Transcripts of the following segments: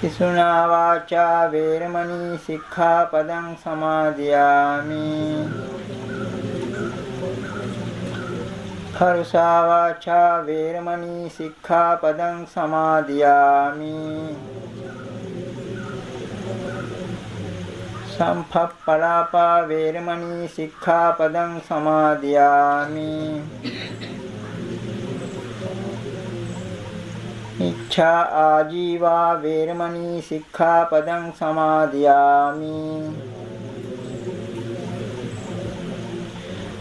පිසුනා වාචා වේරමණී සික්ඛාපදං සමාදියාමි. කරුසා වාචා වේරමණී සික්ඛාපදං සමාදියාමි. සම්පප්පලාපා වේරමණී සික්ඛාපදං සමාදියාමි. ඉච්ඡා ආජීවා වේරමණී සික්ඛාපදං සමාදියාමි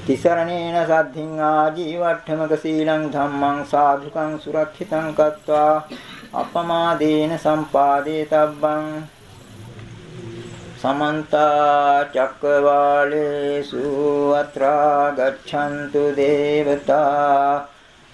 තිසරණේන සද්ධින් ආජීවට්ඨමක සීලං ධම්මං සාධුකං සුරක්ෂිතං කତ୍වා අපමාදේන සම්පාදේ තබ්බං සමන්ත චක්කවාලේසු අත්‍රා ගච්ඡන්තු දේවතා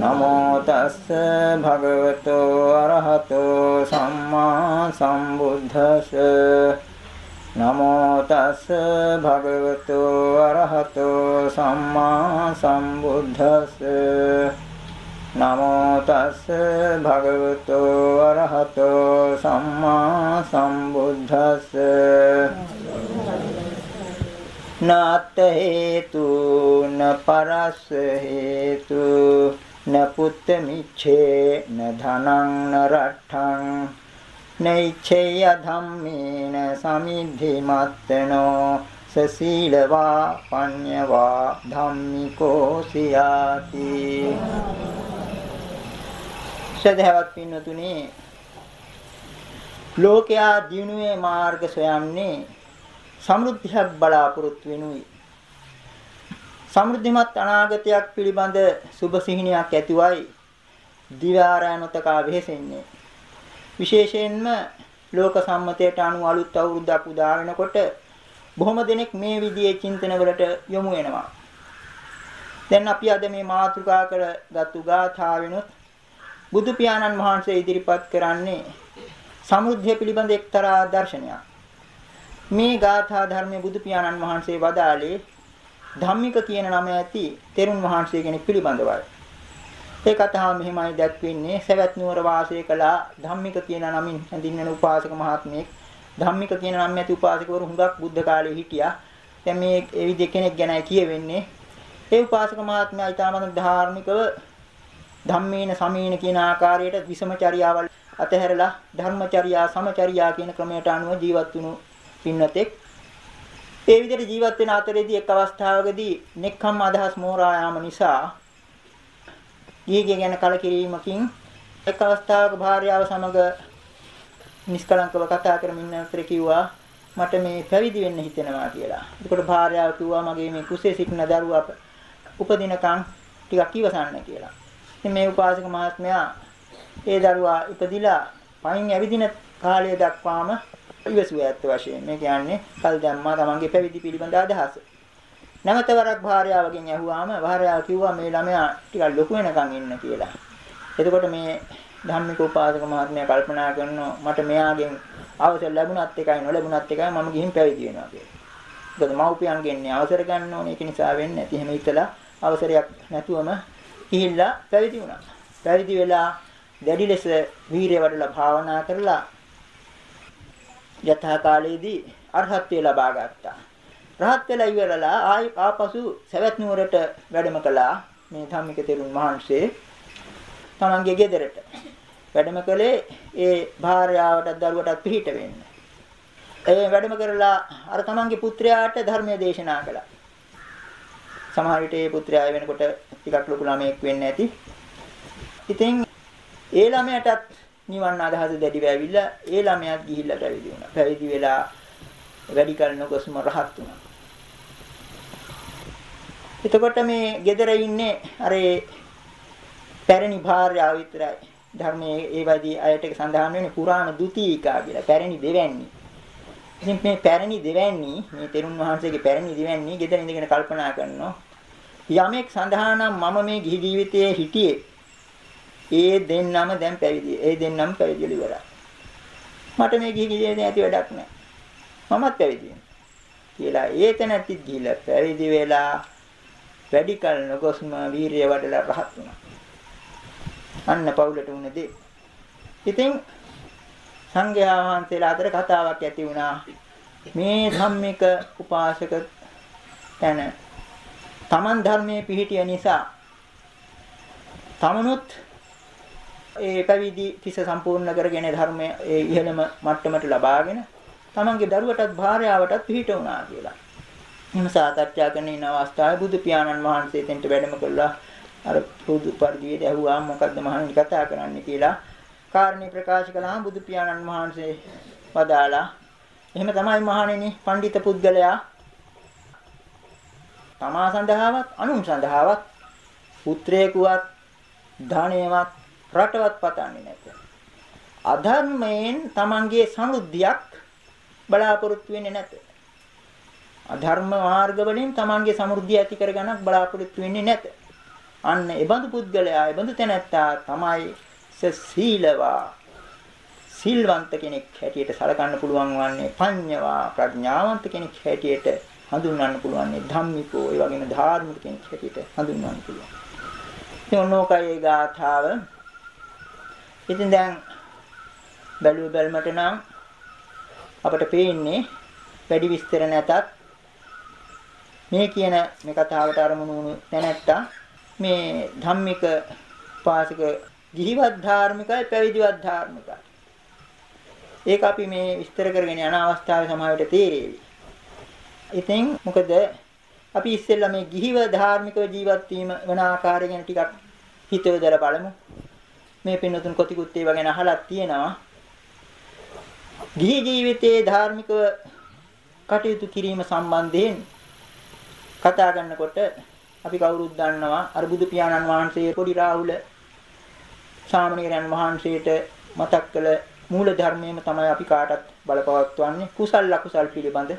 නමෝ තස්ස භගවතෝ අරහතෝ සම්මා සම්බුද්දස්ස නමෝ තස්ස භගවතෝ අරහතෝ සම්මා සම්බුද්දස්ස නමෝ තස්ස භගවතෝ අරහතෝ සම්මා සම්බුද්දස්ස නාත් හේතු න පරස් හේතු න පුත්ත මිච්ඡේ න ධනං න රට්ඨං නෛච්ඡේය ධම්මේන සමිද්ධි මත්තනෝ සසීලවා පඤ්ඤවා ධම්මිකෝ සියාති සදහවත් පින්නතුනි ලෝකයා දිනුවේ මාර්ග සොයන්නේ සමෘද්ධියක් බලාපොරොත්තු වෙනුයි. සමෘද්ධිමත් අනාගතයක් පිළිබඳ සුබ සිහිනයක් ඇතිවයි දිවාරයන්තකා වෙහෙසෙන්නේ. විශේෂයෙන්ම ලෝක සම්මතයට අනුව අලුත් අවුරුද්දක් උදා වෙනකොට බොහොම දෙනෙක් මේ විදිහේ චින්තනවලට යොමු වෙනවා. දැන් අපි අද මේ මාතෘකා කරගත්තු ගාථාවෙනුත් බුදු පියාණන් වහන්සේ ඉදිරිපත් කරන්නේ සමෘද්ධිය පිළිබඳ එක්තරා දර්ශනයක්. මේ ගාථා ධර්මයේ බුදු පියාණන් වහන්සේ වදාළේ ධම්මික කියන නම ඇති තෙරුන් වහන්සේ කෙනෙක් පිළිබඳවයි. ඒ කතාව මෙහිමයි දැක්වෙන්නේ සවැත් නුවර වාසය කළ ධම්මික කියන නමින් හැඳින්වෙන උපාසක මහත්මයෙක් ධම්මික කියන නම ඇති උපාසකවරු හුඟක් බුද්ධ කාලේ හිටියා. දැන් මේ ඒ විදිහ කෙනෙක් ගැනයි කියවෙන්නේ. ඒ උපාසක මහත්මයා ඊටමන ධාර්මිකව ධම්මේන සමේන කියන ආකාරයට විසමචර්යාවල් අතහැරලා ධර්මචර්යා සමචර්යා කියන ක්‍රමයට අනුව ජීවත් වුණු පින්නතෙක් ඒ විදිහට ජීවත් වෙන අතරේදී එක් අවස්ථාවකදී නෙක්ඛම් අදහස් මෝරා යාම නිසා ගිහිගේ ගැන කලකිරීමකින් එක් අවස්ථාවක භාර්යාව සමග නිෂ්කලංකව කතා කරමින් අතර කිව්වා මට මේ පැවිදි වෙන්න හිතෙනවා කියලා. එතකොට භාර්යාව කිව්වා මගේ මේ කුසේ සිටින දරුවා උපදිනකන් ටිකක් ඉවසන්න කියලා. ඉතින් මේ උපාසක මහත්මයා ඒ දරුවා ඉපදිලා පයින් ඇවිදින කාලය දක්වාම ඉවසුව ඇත්ත වශයෙන් මේ කියන්නේ කල් දැම්මා තමන්ගේ පැවිදි පිළිබඳ අදහස. නැවත වරක් භාර්යාවගෙන් ඇහුවාම භාර්යාව කිව්වා මේ ළමයා ටිකක් ලොකු වෙනකන් ඉන්න කියලා. එතකොට මේ ධම්මික උපාසක මහත්මයා කල්පනා කරනවා මට මෙයාගෙන් අවසර ලැබුණත් එකයි නොලැබුණත් එකයි මම ගිහින් පැවිදි වෙනවා කියලා. මොකද මව්පියන්ගෙන් අවසර ගන්න ඕනේ ඒක නිසා වෙන්නේ නැති. එහෙම හිතලා අවසරයක් නැතුවම ගිහිල්ලා පැවිදි වුණා. පැවිදි වෙලා දැඩි ලෙස වීරිය වඩලා භාවනා කරලා යථා කාලයේදී අරහත්ත්වය ලබා ගත්තා. රහත් වෙලා ඉවරලා ආයි ආපසු සවැත් නුවරට වැඩම කළා මේ ධම්මික තෙරුන් වහන්සේ තමන්ගේ ගෙදරට වැඩම කළේ ඒ භාර්යාවටත් දරුවටත් පිහිට වෙන්න. ඒ වැඩම කරලා අර තමන්ගේ පුත්‍රයාට ධර්මය දේශනා කළා. සමහර විට ඒ පුත්‍රයා වෙනකොට ටිකක් ලොකු ළමයෙක් වෙන්න ඇති. ඉතින් ඒ ළමයටත් නිවන් අදහස දැඩිව ඇවිල්ලා ඒ ළමයාත් ගිහිල්ලා පැවිදි වුණා. පැවිදි වෙලා වැඩි කල නොගොස්ම රහත් වුණා. එතකොට මේ gedara ඉන්නේ අර පැරණි භාර්යාව විතරයි. ධර්මයේ ඒ වගේ අයට සඳහන් වෙන්නේ පුරාණ දුතියිකා කියලා. පැරණි දෙවැන්නි. ඉතින් මේ පැරණි දෙවැන්නි මේ තෙරුන් වහන්සේගේ පැරණි දෙවැන්නි gedara ඉඳගෙන කල්පනා කරනවා. යමෙක් සඳහන් මම මේ ගිහි ජීවිතයේ හිටියේ ඒ දෙන්නම දැන් පැවිදි. ඒ දෙන්නම පැවිදිලා ඉවරයි. මට මේ ගිහි ජීවිතේ ඇති වැඩක් නැහැ. මමත් පැවිදි කියලා ඒ තැනත්තිත් ගිහිල්ලා පැවිදි වෙලා වැඩි කල නොගොස්ම වීරිය වඩලා රහත් වුණා. අන්න පවුලට වුණ දේ. ඉතින් සංඝයා වහන්සේලා අතර කතාවක් ඇති වුණා. මේ ධම්මික උපාසක තැන තමන් ධර්මයේ පිහිටිය නිසා තමනුත් ඒ පැවිදි තිස සම්පූර්ණ කරගෙන ධර්මයේ ඒ ඉහළම මට්ටමට ලබාගෙන තමන්ගේ දරුවටත් භාර්යාවටත් පිහිට වුණා කියලා. එහෙම සාකච්ඡා කරන ඉන අවස්ථාවේ බුදු පියාණන් වහන්සේ තෙන්ට වැඩම කළා. අර පුදු පරිදියට ඇහුවා මොකද්ද මහණනි කතා කරන්නේ කියලා. කාරණේ ප්‍රකාශ කළාම බුදු පියාණන් වහන්සේ වදාලා එහෙම තමයි මහණෙනි පඬිත පුද්ගලයා තමා සඳහාවත් අනුන් සඳහාවත් පුත්‍රයෙකුවත් ධනයවත් රටවත් පතන්නේ නැත. අධර්මයෙන් Tamanගේ සමෘද්ධියක් බලාපොරොත්තු වෙන්නේ නැත. අධර්ම මාර්ග වලින් Tamanගේ සමෘද්ධිය ඇති කරගන්නක් බලාපොරොත්තු වෙන්නේ නැත. අන්න ඒ බඳු පුද්ගලයා, ඒ බඳු තැනැත්තා තමයි සීලවා සිල්වන්ත කෙනෙක් හැටියට සලකන්න පුළුවන් වන්නේ පඤ්ඤවා ප්‍රඥාවන්ත කෙනෙක් හැටියට හඳුන්වන්න පුළුවන් ධම්මිකෝ ඒ වගේම ධාර්මික කෙනෙක් හැටියට හඳුන්වන්න පුළුවන්. ඉතින් ඔන්නෝකයේ ගාථාව. ඉතින් දැන් බැලුව බැලමට නම් අපට පේන්නේ වැඩි විස්තර නැතත් මේ කියන මේ කතාවට අරමුණු වුණු තැනැත්තා මේ ධම්මික පාසික ගිහිවත් ධාර්මිකයි පැවිදිවත් ධාර්මිකයි. ඒක අපි මේ විස්තර කරගෙන යන අවස්ථාවේ සමාවෙට තේරෙවි. ඉතින් මොකද අපි ඉස්සෙල්ලා මේ ගිහිව ධාර්මිකව ජීවත් වීම වෙන ආකාරය ගැන ටිකක් හිතවදලා බලමු. මේ පින්නතුන් කොතිකුත් ඒවා ගැන අහලා තියෙනවා. ගිහි ජීවිතයේ ධාර්මිකව කටයුතු කිරීම සම්බන්ධයෙන් කතා කරනකොට අපි කවුරුත් දන්නවා අර බුදු පියාණන් වහන්සේ පොඩි රාහුල සාමණේරයන් වහන්සේට මතක් කළ මූල ධර්මයේම තමයි අපි කාටත් බලපවත්වන්නේ කුසල් අකුසල් පිළිබඳ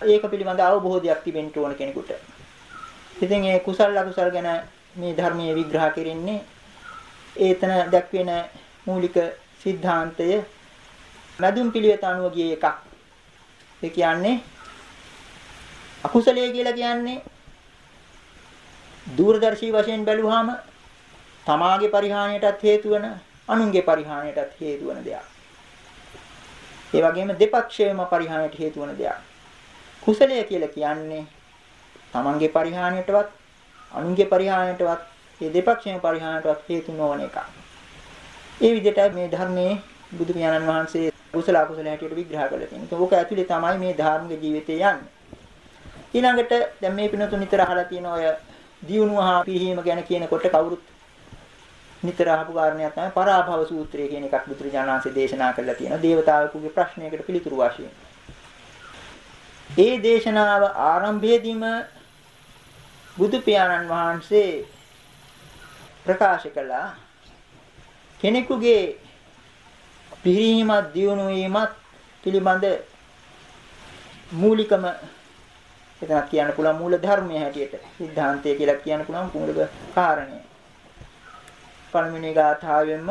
ඒක පිළිබඳ අවබෝධයක් තිබෙන්න ඕන කෙනෙකුට. ඉතින් ඒ කුසල් අකුසල් ගැන මේ ධර්මයේ විග්‍රහ කෙරෙන්නේ ඒතන දැක්වෙන මූලික સિદ્ધාන්තය මැදුම් පිළිවෙත අනුව ගිය එකක්. ඒ කියන්නේ අකුසලයේ කියලා කියන්නේ දූරදර්ශී වශයෙන් බැලුවාම තමාගේ පරිහානියටත් හේතු වෙන අනුන්ගේ පරිහානියටත් හේතු වෙන දෙයක්. ඒ වගේම දෙපක්ෂයේම පරිහානියට හේතු වෙන දෙයක්. කුසලය කියලා කියන්නේ තමන්ගේ පරිහානියටවත් අනුන්ගේ පරිහානියටවත් මේ දෙපක්ෂයේම පරිහානියටවත් හේතු නොවන එකක්. ඒ විදිහට මේ ධර්මයේ බුදු පියාණන් වහන්සේ කුසල අකුසල හැටියට විග්‍රහ කරලා තියෙනවා. ඒක ඇතුලේ තමයි මේ ධාර්මික ජීවිතය යන්නේ. ඊළඟට දැන් මේ පිනතුන් නිතර අහලා තියෙන ඔය දියුණුව හා පිහිම ගැන කියනකොට කවුරුත් නිතර අහපු කාරණයක් තමයි පරාභව සූත්‍රය කියන එකක් බුදුරජාණන් වහන්සේ දේශනා කරලා තියෙනවා. දේවතාවෙකුගේ ප්‍රශ්නයකට පිළිතුරු වශයෙන්. ඒ දේශනාව ආරම්භයේදීම බුදු පියාණන් වහන්සේ ප්‍රකාශ කළා. කෙනෙකුගේ පිරිහීමත් දියුණු වීමත් පිළිබඳ මූලිකම එතනක් කියන්න පුළුවන් මූල ධර්මයේ හැටියට සිද්ධාන්තය කියලා කියන්න පුළුවන් මූලික කාරණය. පළවෙනි ගාථාවෙන්ම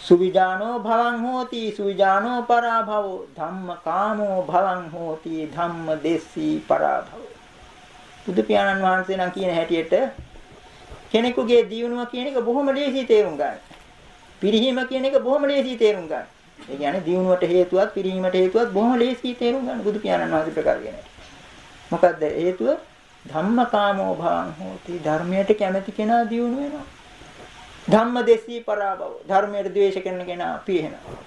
සුවිජානෝ භවං හෝති සුවිජානෝ පරාභවෝ ධම්ම කාමෝ භවං හෝති ධම්ම දෙස්සී පරාභවෝ. බුදු පියාණන් වහන්සේ නම් කියන හැටියට කෙනෙකුගේ දියුණුව කියන එක බොහොම ලේසි තේරුම් ගන්න. පිරිහීම කියන එක බොහොම ලේසි තේරුම් ගන්න. ඒ කියන්නේ දියුණුවට හේතුවක් පිරිහීමට හේතුවක් බොහොම ලේසි තේරුම් ගන්න බුදු පියාණන් වහන්සේ ප්‍රකාශ කරනවා. මොකද්ද හේතුව? ධම්මකාමෝ භවං හෝති ධර්මයට කැමැති කෙනා දියුණු වෙනවා. ධම්මදේශී පරාභව ධර්මයට ද්වේෂ කරන කෙනා පිරිහෙනවා.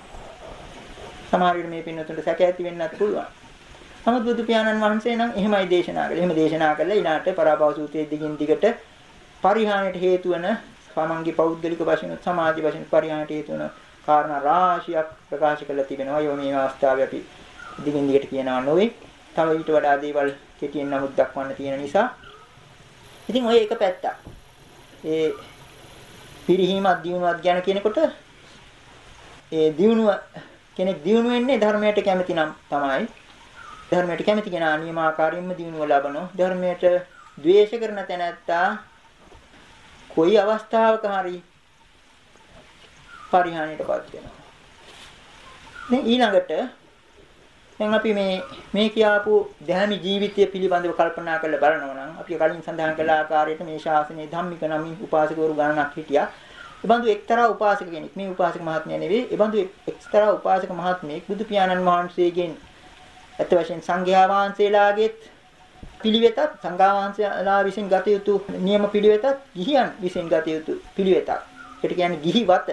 සමහර විට මේ පින්නතුන්ට සැක ඇති වෙන්නත් පුළුවන්. නමුත් බුදු පියාණන් වහන්සේ නම් එහෙමයි දේශනා කළේ. එහෙම දේශනා කළා ඊළාට පරාභව සූත්‍රයේ දිගින් දිගට පරිහානියට හේතු වෙන සමන්ගේ පෞද්ගලික වශයෙන් සමාජ වශයෙන් පරිහානියට හේතු වෙන කාරණා රාශියක් ප්‍රකාශ කරලා තිබෙනවා. යෝ මේ අවස්ථාවේ අපි දිගින් දිගට කියනවා නොවේ. තව ඊට වඩා දේවල් කෙටියෙන් නමුත් දක්වන්න තියෙන නිසා. ඉතින් ඔය එක පැත්තක්. ඒ පිරිහීමක් දියුණුවක් ගැන කියනකොට ඒ දියුණුව කෙනෙක් දියුණු වෙන්නේ ධර්මයට කැමති නම් තමයි. ධර්මයට කැමති කෙනා නියමාකාරින්ම දියුණුව ලබනවා. ධර්මයට ද්වේෂ කරන තැනැත්තා කොයි අවස්ථාවක හරි පරිහානියටපත් වෙනවා. දැන් ඊළඟට දැන් අපි මේ මේ කියාපු දැහැමි ජීවිතය පිළිබඳව කල්පනා කරලා බලනවා නම් අපි කලින් සඳහන් කළ ආකාරයට මේ ශාසනයේ ධම්මික නමින් උපාසකවරු ගණනක් හිටියා. ඒ බඳු එක්තරා උපාසක කෙනෙක් මේ උපාසක මහත්මයා නෙවෙයි. ඒ බඳු එක්තරා උපාසක මහත්මයෙක් බුදු පියාණන් වහන්සේගෙන් අත වශයෙන් සංඝයා වහන්සේලාගෙත් පිළිවෙතත් සංඝා වහන්සේලා විසින් ගත යුතු නියම පිළිවෙතත් ගිහියන් විසින් ගත යුතු පිළිවෙතක්. ඒකට කියන්නේ ගිහිවත.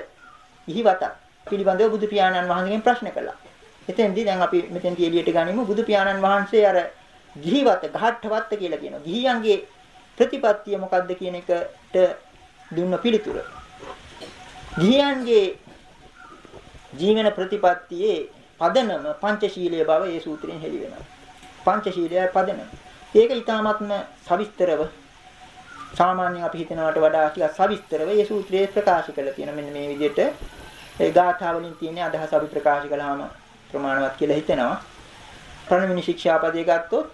ගිහිවත පිළිබඳව බුදු පියාණන් වහන්සේගෙන් ප්‍රශ්න කළා. එතෙන්දී දැන් අපි මෙතෙන්දී එළියට ගනිමු බුදු පියාණන් වහන්සේ අර ගිහිවත ගහට්ටවත්ත කියලා කියනවා. ගිහියන්ගේ ප්‍රතිපත්තිය මොකක්ද කියන එකට දුන්න පිළිතුර. ගිහියන්ගේ ජීවන ප්‍රතිපත්තියේ පදනම පංචශීලයේ බව ඒ සූත්‍රයෙන් හෙළි වෙනවා. පංචශීලයේ පදනම. ඒක ඊටාත්ම සවිස්තරව සාමාන්‍යයෙන් අපි හිතනවට වඩා ටිකක් සවිස්තරව මේ සූත්‍රයේ ප්‍රකාශ කරලා තියෙන මෙන්න මේ විදිහට ඒ ගාථා වලින් තියෙන අදහස අපි ප්‍රකාශ කළාම ප්‍රමාණවත් කියලා හිතෙනවා. පළවෙනි ශික්ෂාපදයේ ගත්තොත්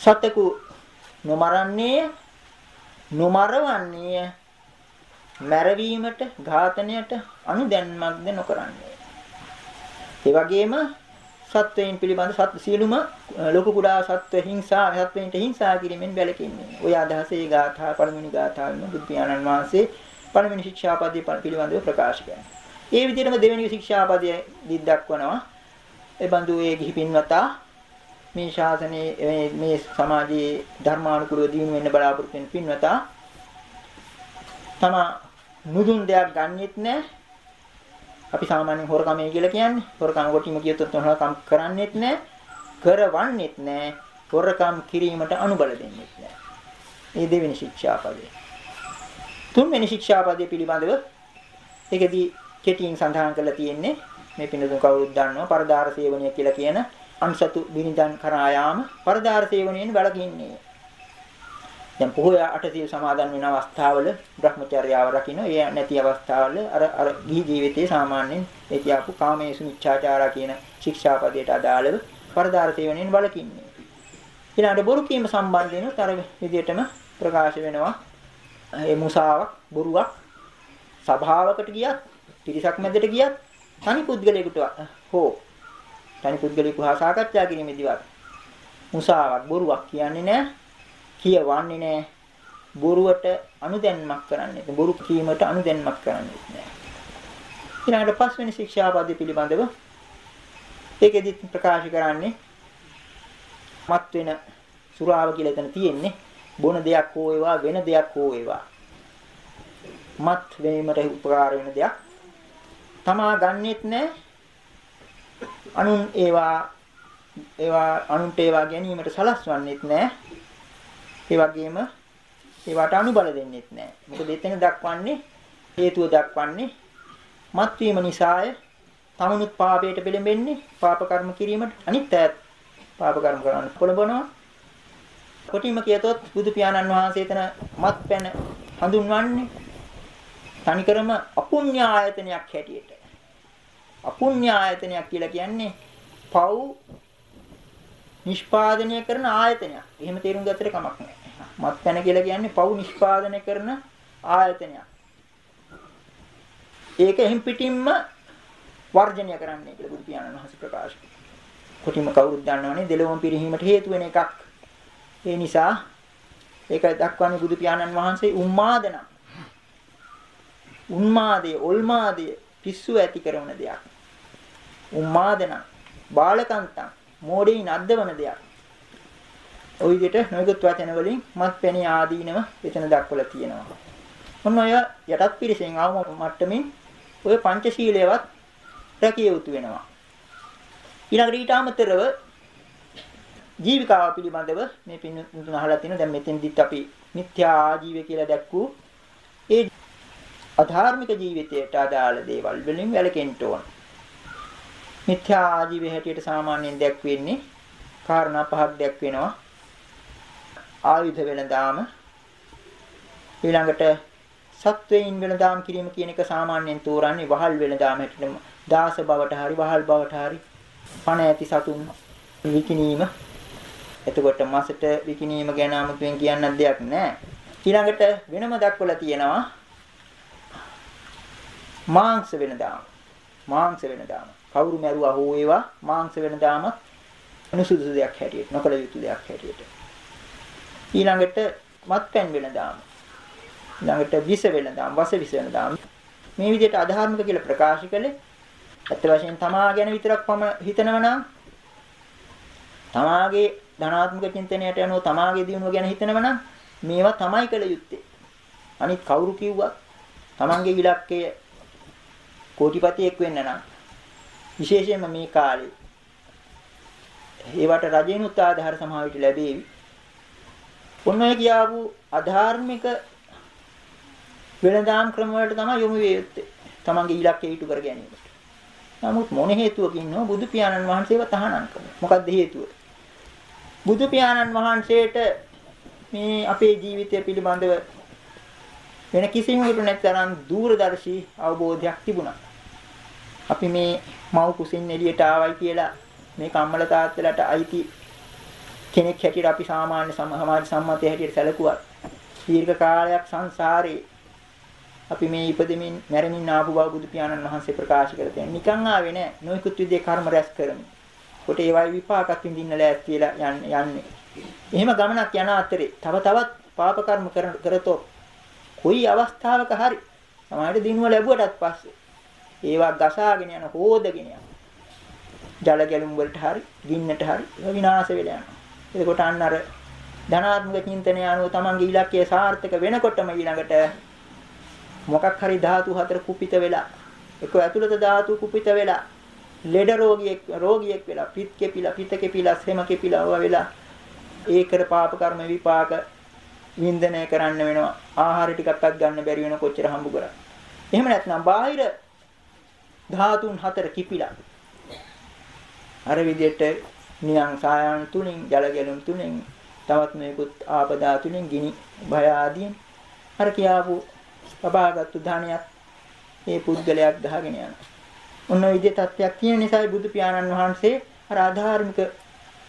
සතකු නොමරන්නේ නොමරවන්නේ මැරවීමට ඝාතනයට අනුදැන්මක්ද නොකරන්නේ. ඒ වගේම සත්වයන් පිළිබඳ සත් සියලුම ලෝක කුඩා සත්ව හිංසා සත්වයින්ට හිංසා කිරීමෙන් වැළකීමේ. ඔය අදහසේ ගාථා පළමුනි ගාථාවෙන් බුදු පියාණන් වහන්සේ පළවෙනි ශික්ෂාපදයේ පිළිබඳව ප්‍රකාශ කරනවා. ඒ විදිහටම දෙවෙනි ශික්ෂාපදයේ දික් දක්වනවා. ඒ බඳු ඒ ගිහි පින්වතා මේ ශාසනයේ මේ සමාජයේ ධර්මානුකූලව දිනු වෙන්න බලාපොරොත්තු වෙන පින්වතා තම නුදුන් දෙයක් ගන්නෙත් නැහැ. අපි සාමාන්‍යයෙන් හොරකමයි කියලා කියන්නේ. හොරකම් කොටිම කියතොත් හොරකම් කරන්නෙත් නැහැ. කරවන්නෙත් නැහැ. හොරකම් කිරීමට අනුබල දෙන්නෙත් නැහැ. මේ දෙවෙනි ශික්ෂාපදය. තුන්වෙනි ශික්ෂාපදය පිළිබඳව ඒකදී කෙටියෙන් සඳහන් කරලා තියෙන්නේ මේ පින්නතුන් කවුරුත් දන්නවා පරදාර සේවනය කියලා කියන අන්සතු බිනිදන් කරා යාම පරදාර සේවනයෙන් වළකින්නේ. දැන් පොහොය අටසිල් සමාදන් වෙන අවස්ථාවල Brahmacharyaව රකින්න ඒ නැති අවස්ථාවල අර අර ගිහි ජීවිතයේ සාමාන්‍යයෙන් ඒ කියපු කාමේසු මිච්ඡාචාරා කියන ශික්ෂාපදයට අදාළව පරදාර සේවනයෙන් වළකින්නේ. ඊළඟට බොරු කීම සම්බන්ධයෙන් තර විදියටම ප්‍රකාශ වෙනවා. ඒ මුසාවක් බොරුවක් සභාවකට ගියත් පිරිසක් මැදට ගියත් තනි පුද්ගලයෙකුට හෝ තනි පුද්ගලයෙකු හා සාකච්ඡා කිරීමේදීවත් මුසාවක් බොරුවක් කියන්නේ නැහැ කියවන්නේ නැහැ බොරුවට අනුදැන්මක් කරන්නේ බොරු කීමට අනුදැන්මක් කරන්නේ නැහැ ඊළඟට පස්වෙනි ශික්ෂාපද පිළිබඳව ඒකෙදි ප්‍රකාශ කරන්නේ මත් වෙන සුරාව කියලා එතන තියෙන්නේ. බොන දෙයක් හෝ ඒවා වෙන දෙයක් හෝ ඒවා. මත් වීමට උපකාර වෙන දෙයක්. තමා ගන්නෙත් නැහැ අනුන් ඒවා ඒවා අනුන්ට ඒවා ගැනීමට සලස්වන්නෙත් නැහැ ඒ වගේම ඒවට අනුබල දෙන්නෙත් නැහැ මොකද එතන දක්වන්නේ හේතුව දක්වන්නේ මත් වීම නිසාය. තමනුත් පාපයට පෙළඹෙන්නේ පාප කර්ම කිරීමට. අනිත් අයත් පාප කර්ම කරන්න පොළඹනවා කොටිම කියතොත් බුදු පියාණන් වහන්සේ එතන මත් පැන හඳුන්වන්නේ තනිකරම අපුඤ්ඤ ආයතනයක් හැටියට. අපුඤ්ඤ ආයතනයක් කියලා කියන්නේ පව් නිෂ්පාදනය කරන ආයතනයක්. එහෙම තේරුම් ගත්තට කමක් නැහැ. මත් පැන කියලා කියන්නේ පව් නිෂ්පාදනය කරන ආයතනයක්. ඒක එහෙම් පිටින්ම වර්ජනය කරන්නයි කියලා බුදු පියාණන් වහන්සේ ප්‍රකාශ කළා. කොටිම කවුරුත් දන්නවනේ දෙලොවම පිරිහීමට හේතු වෙන එකක්. ඒ නිසා ඒක දක්වන්නේ බුදු පියාණන් වහන්සේ උම්මාදන. උන්මාදයේ, ඔල්මාදයේ පිස්සු ඇති කරන දෙයක්. උම්මාදන, බාලකන්තං, මෝඩයින් අද්දවන දෙයක්. ওই විදිහට නොයෙකුත් වචන වලින් මත්පැණි ආදීනව එතන දක්වලා තියෙනවා. ඔන්න ඔය යටත් පිරිසෙන් ආවම මට්ටමින් ඔය පංචශීලයවත් රැකිය යුතු වෙනවා. ඊළඟට ඊට අමතරව ජීවිකාව පිළිබඳව මේ පින්තුන් අහලා තියෙන දැන් මෙතෙන්දිත් අපි මිත්‍යා ආජීවය කියලා දැක්වූ ඒ අධාර්මික ජීවිතයට අදාළ දේවල් වලින් වැළකෙන්න ඕන. මිත්‍යා ආජීවය හැටියට සාමාන්‍යයෙන් දැක්වෙන්නේ කාරණා පහක් දැක්වෙනවා. ආයුධ වෙනදාම ඊළඟට සත්වයින් වෙනදාම් කිරීම කියන එක සාමාන්‍යයෙන් තෝරන්නේ වහල් වෙනදාම හැටියට දාස බවට හරි වහල් බවට හරි පණ ඇති සතුන් විකිනීම. එතකොට මාසෙට විකිනීම ගැන 아무තෙන් කියන්නත් දෙයක් නැහැ ඊළඟට වෙනම දක්වලා තියෙනවා මාංශ වෙනදාම මාංශ වෙනදාම කවුරු මැරුවා හෝ ඒවා මාංශ වෙනදාමත් අනුසුදුසු දෙයක් හැටියට නොකල යුතු දෙයක් හැටියට ඊළඟට මත්පැන් වෙනදාම ඊළඟට විස වෙනදාම වස විස වෙනදාම මේ විදිහට අධාර්මික කියලා ප්‍රකාශ කළේ ඇත්ත වශයෙන් තමා ගැන විතරක් පම හිතනව නම් තමාගේ ධනාත්මක චින්තනයට යනුව තමාගේ දියුණුව ගැන හිතනව නම් මේවා තමයි කළ යුත්තේ. අනිත් කවුරු කිව්වත් තමන්ගේ ඉලක්කය කෝටිපතියෙක් වෙන්න නම් විශේෂයෙන්ම මේ කාලේ ඒවට රජිනුත් ආධාර සමාවිත ලැබේවි. ඔන්න ඔය කියාවු අධාර්මික වෙනදාම් ක්‍රම වලට තමයි යොමු වෙ යුත්තේ. තමන්ගේ ඉලක්කය ඊටු කර ගැනීමට. නමුත් මොන හේතුවකින් නෝ බුදු පියාණන් වහන්සේව තහනම් කරනවා. මොකක්ද හේතුව? බුදු පියාණන් වහන්සේට මේ අපේ ජීවිතය පිළිබඳව වෙන කිසිමකට නැතරම් දූරදර්ශී අවබෝධයක් තිබුණා. අපි මේ මව් කුසින් එළියට ආවයි කියලා මේ කම්මල තාත්තලට අයිති කෙනෙක් හැටියට අපි සාමාන්‍ය සමාජ සම්මතය හැටියට සැලකුවා. දීර්ඝ කාලයක් සංසාරේ අපි මේ ඉපදෙමින් මැරෙමින් ආපු බව බුදු පියාණන් වහන්සේ ප්‍රකාශ කරලා තියෙනවා. නිකන් ආවේ නෑ. නොයෙකුත් විදිහේ කර්ම රැස් කරමු. කොට ඒවයි විපාකක් විඳින්න ලෑස්ති කියලා යන්නේ. එහෙම ගමනක් යන අතරේ තව තවත් පාප කර්ම කරතොත් කොයි අවස්ථාවක හරි සමහරට දිනුව ලැබුවටත් පස්සේ ඒවා ගසාගෙන යන හොදගෙන යන. ජල ගැලුම් වලට හරි ගින්නට හරි විනාශ වෙලා යනවා. එතකොට අන්න අර ධනාත්මක චින්තනය අනුව තමන්ගේ ඉලක්කය සාර්ථක වෙනකොටම ඊළඟට මොකක් හරි ධාතු හතර කුපිත වෙලා එක ඇතුළත ධාතු කුපිත වෙලා ලෙඩ රෝගියෙක් රෝගියෙක් වෙලා පිත් කෙපිලා පිත කෙපිලා සෙම කෙපිලා වෙලා ඒ කර පාප කර්ම විපාක වින්දනය කරන්න වෙනවා. ආහාර ටිකක්වත් ගන්න බැරි වෙන කොච්චර හම්බ කරා එහෙම නැත්නම් බාහිර ධාතුන් හතර කිපිලා. අර විදිහට නියං සායන් තුනෙන් ජල ගැලුම් තුනෙන් තවත් මේකුත් ආපදා තුනෙන් ගිනි භය ආදීන් අර කියාපු ලබාගත්තු ධානියත් ඒ පුද්ගලයාක් දහගෙන යනවා. ඔන්න ඔය විදිහේ තත්ත්වයක් තියෙන නිසායි බුදු පියාණන් වහන්සේ අර ආධාර්මික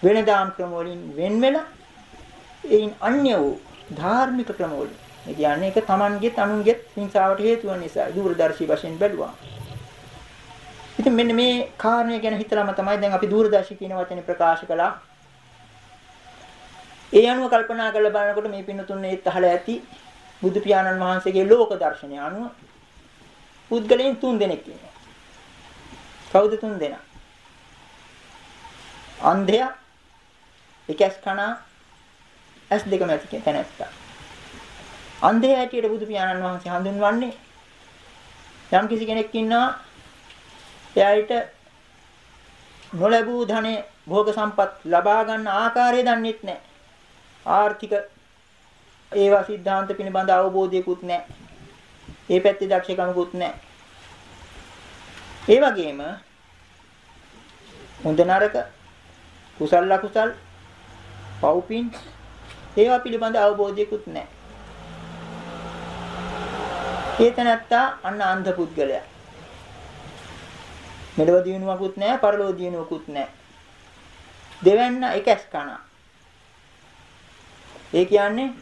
වෙනදාම් ක්‍රම වලින් වෙන් වෙලා ඒන් අන්‍ය වූ ධාර්මික ක්‍රම වලින් ඒ කියන්නේ ඒක Tamangeත් අනුන්ගේත් හිංසාවට හේතු වන නිසා දුරදර්ශී වශයෙන් බැලුවා. ඉතින් මෙන්න මේ කාරණය ගැන හිතලාම තමයි දැන් අපි දූරදර්ශි කියන වචනේ ප්‍රකාශ කළා. ඒ අනුව කල්පනා කරලා බලනකොට මේ පින්නතුන් ඒත් අහලා ඇති බුදු පියාණන් වහන්සේගේ ලෝක දර්ශනය අනුව පුද්ගලයන් තුන් දෙනෙක් ඉන්නවා. කවුද තුන් දෙනා? අන්ධයා, එකස් කනා, ඇස් දෙකම ඇති තැනැත්තා. අන්ධයා හැටියට බුදු පියාණන් වහන්සේ හඳුන්වන්නේ යම් කිසි කෙනෙක් ඉන්නවා එයාට නොලැබූ ධනෙ භෝග සම්පත් ලබා ගන්න ආකාරය දන්නේත් නැහැ. ආර්ථික ඒවා સિદ્ધාන්ත පිළිබඳ අවබෝධයකුත් නැහැ. ඒ පැත්තේ දක්ෂකමකුත් නැහැ. ඒ වගේම හොඳ නරක කුසල් ලකුසල් පව්පින් ඒවා පිළිබඳ අවබෝධයකුත් නැහැ. ඒ තැනත්තා අන්න අන්ධ පුද්ගලයා. මෙලව දිනුවකුත් නැහැ, පරලෝ දිනුවකුත් නැහැ. දෙවන්න එක ඇස් කන. ඒ කියන්නේ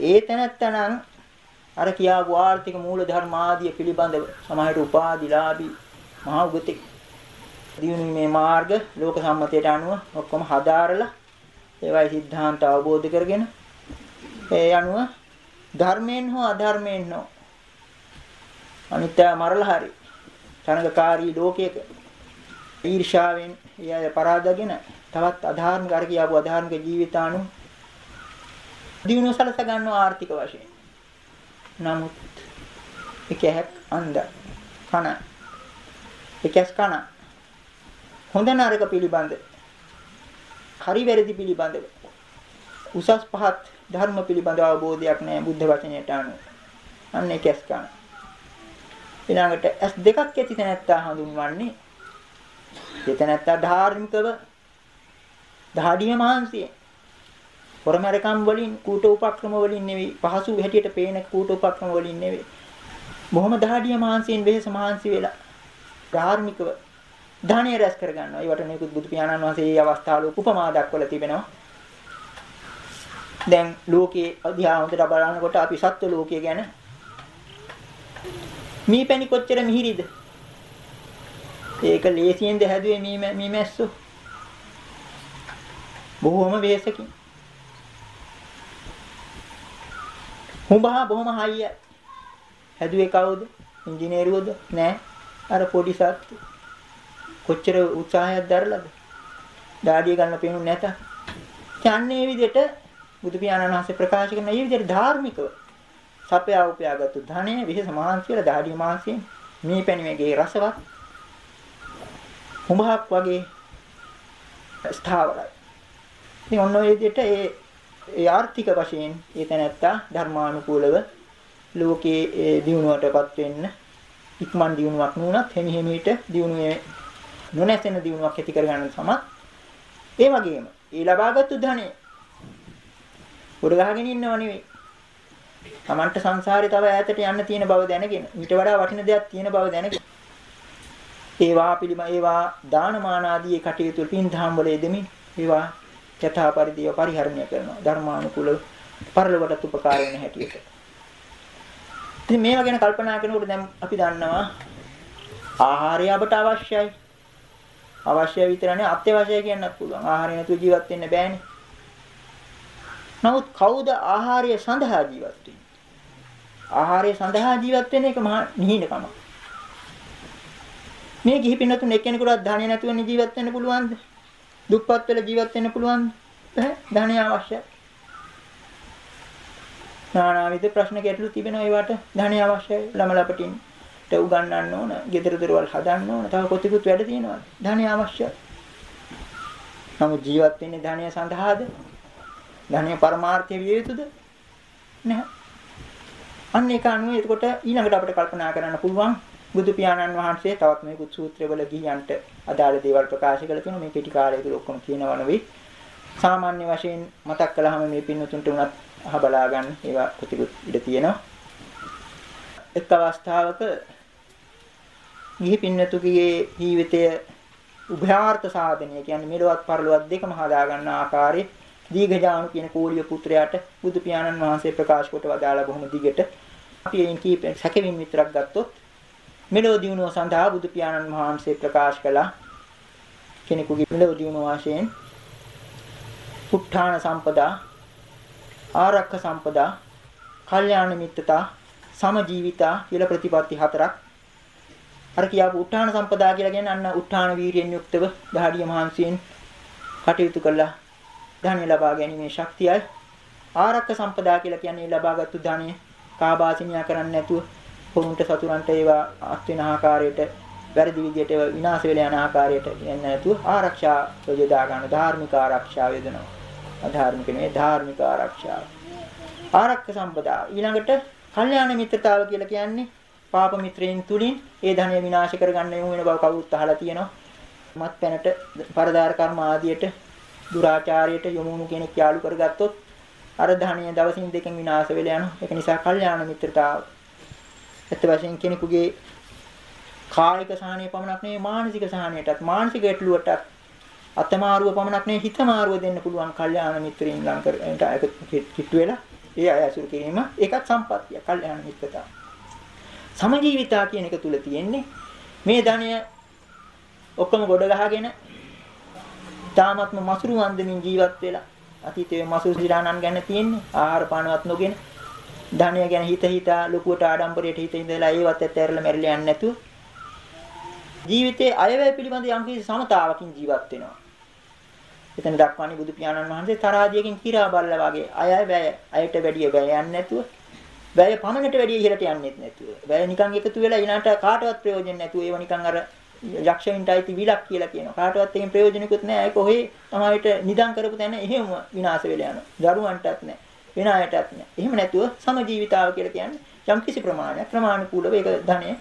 ඒ තැනත්තනම් අර කියාපු ආර්ථික මූලධර්ම ආදී පිළිබඳව සමාහයට උපාදිලාභී මහා උගතෙක් දිනුනේ මාර්ග ලෝක සම්මතයට අනුව ඔක්කොම හදාරලා ඒවයි સિદ્ધාන්ත අවබෝධ කරගෙන ඒ අනුව ධර්මයෙන් හෝ අධර්මයෙන් හෝ අනිත්‍ය මරලා හරියි තරඟකාරී ලෝකයක ඊර්ෂාවෙන් එය පරාදගෙන තවත් අධාර්මික අර කියාපු අධාර්මික ජීවිතාණු දිනු සලස ගන්නවා ආර්ථික වශයෙන්. නමුත් එකයක් අන්ද කන එකස් කන හොඳ නරක පිළිබඳ හරි වැරදි පිළිබඳව උසස් පහත් ධර්ම පිළිබඳ අවබෝධයක් නැහැ බුද්ධ වචනයට අනුව. අන්න එකස් කන. ඊළඟට ඇස් දෙකක් ඇති තැනැත්තා හඳුන්වන්නේ එතනැත්තා ධාර්මිකව දහඩිය මහන්සිය පොරමරකම් වලින් කූට උපක්‍රම වලින් නෙවෙයි පහසු හැටියට පේන කූට උපක්‍රම වලින් නෙවෙයි බොහොම දහඩිය මහන්සියෙන් වෙහස මහන්සි වෙලා ධාර්මිකව ධානය රැස් කර ගන්නවා. ඒවට නිකුත් බුදු පියාණන් වහන්සේ මේ අවස්ථාවල උපමා දක්වලා තිබෙනවා. දැන් ලෝකයේ අධ්‍යා හොඳට බලනකොට අපි සත්ව ලෝකයේ ගැන මීපැණි කොච්චර මිහිරිද? ඒක ලේසියෙන්ද හැදුවේ මී මීමැස්සෝ? බොහොම වෙහසකින්. හුඹහා බොහොම හයිය. හැදුවේ කවුද? ඉංජිනේරුවෝද? නෑ. අර පොඩි සත්තු. කොච්චර උත්සාහයක් දරලාද? ඩාඩිය ගන්න පේනුනේ නැත. යන්නේ විදිහට බුදු පියාණන් වහන්සේ ප්‍රකාශ කරන මේ විදිහට ධාර්මිකව සපයා උපයාගත්තු ධනෙ විශේෂ මහන්සි කියලා දහඩිය මහන්සියෙන් මේ පැණිමේගේ රසවත් හුඹහක් වගේ ස්ථාවරයි. ඉතින් ඔන්න ඔය විදිහට ඒ ඒ ආර්ථික වශයෙන් ඒ තැනැත්තා ධර්මානුකූලව ලෝකයේ ඒ දියුණුවටපත් වෙන්න ඉක්මන් දියුණුවක් නුනත් හිමි හිමීට දියුණුවේ නොනැසෙන දියුණුවක් ඇති කරගන්න සමත් ඒ වගේම ඒ ලබාගත්තු ධනෙ උඩ ගහගෙන ඉන්නව නෙවෙයි Tamanට සංසාරේ තව ඈතට යන්න තියෙන බව දැනගෙන ඊට වඩා වටින දෙයක් තියෙන බව දැනගෙන ඒවා පිළිම ඒවා දානමාන ආදී කටයුතු පින් දහම් වල යෙදෙමින් ඒවා යථා පරිදිව පරිහරණය කරනවා ධර්මානුකූල පරලොවට උපකාර වෙන හැටියට. ඉතින් මේවා ගැන කල්පනා කරනකොට දැන් අපි දන්නවා ආහාරය අපට අවශ්‍යයි. අවශ්‍ය විතරනේ අත්‍යවශ්‍යයි කියන්නත් පුළුවන්. ආහාරය නැතුව ජීවත් වෙන්න බෑනේ. නමුත් කවුද ආහාරය සඳහා ජීවත් වෙන්නේ? ආහාරය සඳහා ජීවත් වෙන එක මහා නිහිනකම. මේ ගිහි පින්නතුන් එක්කෙනෙකුට ධානය නැතුව ජීවත් වෙන්න පුළුවන්ද? දුප්පත් වෙලා ජීවත් වෙන්න පුළුවන්ද? බෑ. ධානය අවශ්‍යයි. නානාවිද ප්‍රශ්න ගැටලු තිබෙනවා ඒවට ධානය අවශ්‍යයි. ළමලපටින් ට උගන්වන්න ඕන, ගෙදර දොරවල් හදන්න ඕන, තව කොතිකුත් වැඩ තියෙනවා. ධානය අවශ්‍යයි. නමුත් ජීවත් වෙන්නේ ධානය සඳහාද? ධානය පරමාර්ථය විය යුතුද? නැහැ. අන්න ඒක අනුව එතකොට ඊළඟට අපිට කල්පනා කරන්න පුළුවන් බුදු පියාණන් වහන්සේ තවත් මේකුත් සූත්‍රවල ගිහියන්ට අදාළ දේවල් ප්‍රකාශ කළ තියෙනවා මේ කෙටි කාලය තුළ ඔක්කොම කියනවා නෙවෙයි සාමාන්‍ය වශයෙන් මතක් කළාම මේ පින්නතුන්ට උනත් අහ බලා ගන්න ඒවා ප්‍රතිකුත් ඉඩ තියෙනවා එක් අවස්ථාවක ගිහි පින්නතුගේ ජීවිතය උභයාර්ථ සාධනය කියන්නේ මෙලොවත් පරලොවත් දෙකම හදා ගන්න ආකාරයේ දීඝජානු කියන කෝලිය පුත්‍රයාට බුදු පියාණන් වහන්සේ ප්‍රකාශ කොට වදාලා බොහොම දිගට අපි එයින් කීප සැකෙමින් විතරක් ගත්තොත් මෙලෝ දිනුව සඳහා බුදු පියාණන් වහන්සේ ප්‍රකාශ කළා. කෙනෙකුගේ මෙලෝ දිනුව වශයෙන් උත්ථාන සම්පදා ආරක්ෂ සම්පදා කල්යාණ මිත්‍රතා සමජීවිතා කියලා ප්‍රතිපatti හතරක් අර කියාපු උත්ථාන සම්පදා කියලා කියන්නේ අන්න උත්ථාන වීරියෙන් යුක්තව දහඩිය මහන්සියෙන් කටයුතු කළා. ධනෙ ලබා ගැනීමේ ශක්තියයි ආරක්ෂ සම්පදා කියලා කියන්නේ ලබාගත්තු ධනෙ කාබාසිනියා කරන්නේ නැතුව පොරුන්ට සතුරන්ට ඒවා අත් වෙන ආකාරයට වැරදි විදියට ඒවා විනාශ වෙලා යන ආකාරයට යන්නේ නැතුව ආරක්ෂා යොදා ගන්න ධාර්මික ආරක්ෂාව යොදනවා. අධාර්මික නෙවෙයි ධාර්මික ආරක්ෂාව. ආරක්ෂ සම්පදා ඊළඟට කල්යාණ මිත්‍රතාව කියලා කියන්නේ පාප මිත්‍රයන් තුලින් ඒ ධනය විනාශ කරගන්න යොමු වෙන බව කවුරුත් අහලා තියෙනවා. මත්පැනට පරදාර කර්ම ආදියට දුරාචාරයට යොමු වුණු කෙනෙක් යාළු කරගත්තොත් අර ධානය දවසින් දෙකකින් විනාශ වෙලා යනවා. ඒක නිසා කල්යාණ මිත්‍රතාව. ඇත්ත වශයෙන් කෙනෙකුගේ කායික සහනය පමණක් නෙවෙයි මානසික සහනයටත් මානසික ගැටලුවටත් අතමාරුව පමණක් නෙවෙයි හිතමාරුව දෙන්න පුළුවන් කල්යාණ මිත්‍රයින් ලං කරට කිට්ටු වෙලා ඒ අය අසුර කිරීම ඒකත් සම්පත්තිය කල්යාණ මිත්‍රතාව. සමජීවිතා කියන එක තුල තියෙන්නේ මේ ධනය ඔක්කොම ගොඩ ගහගෙන තාමත්ම මසුරු වන්දමින් ජීවත් වෙලා අතීතයේ මසුරු සිරානන් ගැන තියෙන්නේ ආහාර පානවත් නොගෙන ධනය ගැන හිත හිතා ලොකුවට ආඩම්බරයට හිත ඉඳලා ඒවත් ඇත්තරලා මැරිලා යන්නේ නැතුව ජීවිතයේ අයවැය පිළිබඳ යම්කිසි සමතාවකින් ජීවත් වෙනවා. එතන දක්වන්නේ බුදු පියාණන් වහන්සේ තරාදියකින් කිරා බල්ලා වගේ අය වැය අයට වැඩිය වැය යන්නේ නැතුව වැය පමණට වැඩිය ඉහළට යන්නේත් නැතුව වැය නිකන් එකතු වෙලා ඊළාට කාටවත් ප්‍රයෝජන නැතුව ඒව නිකන් අර යක්ෂයින්ට අයිති විලක් කියලා කියනවා. කාටවත් ඒකෙන් ප්‍රයෝජනකුත් නැහැ. ඒක ඔහේ තමයිට නිදන් කරපු තැන එහෙම විනාශ වෙලා යනවා. දරුවන්ටත් නැහැ. වෙන අයටත් නැහැ. එහෙම නැතුව සමජීවිතාව කියලා කියන්නේ යම් කිසි ප්‍රමාණයක් ප්‍රමාණිකූලව ඒක ධනය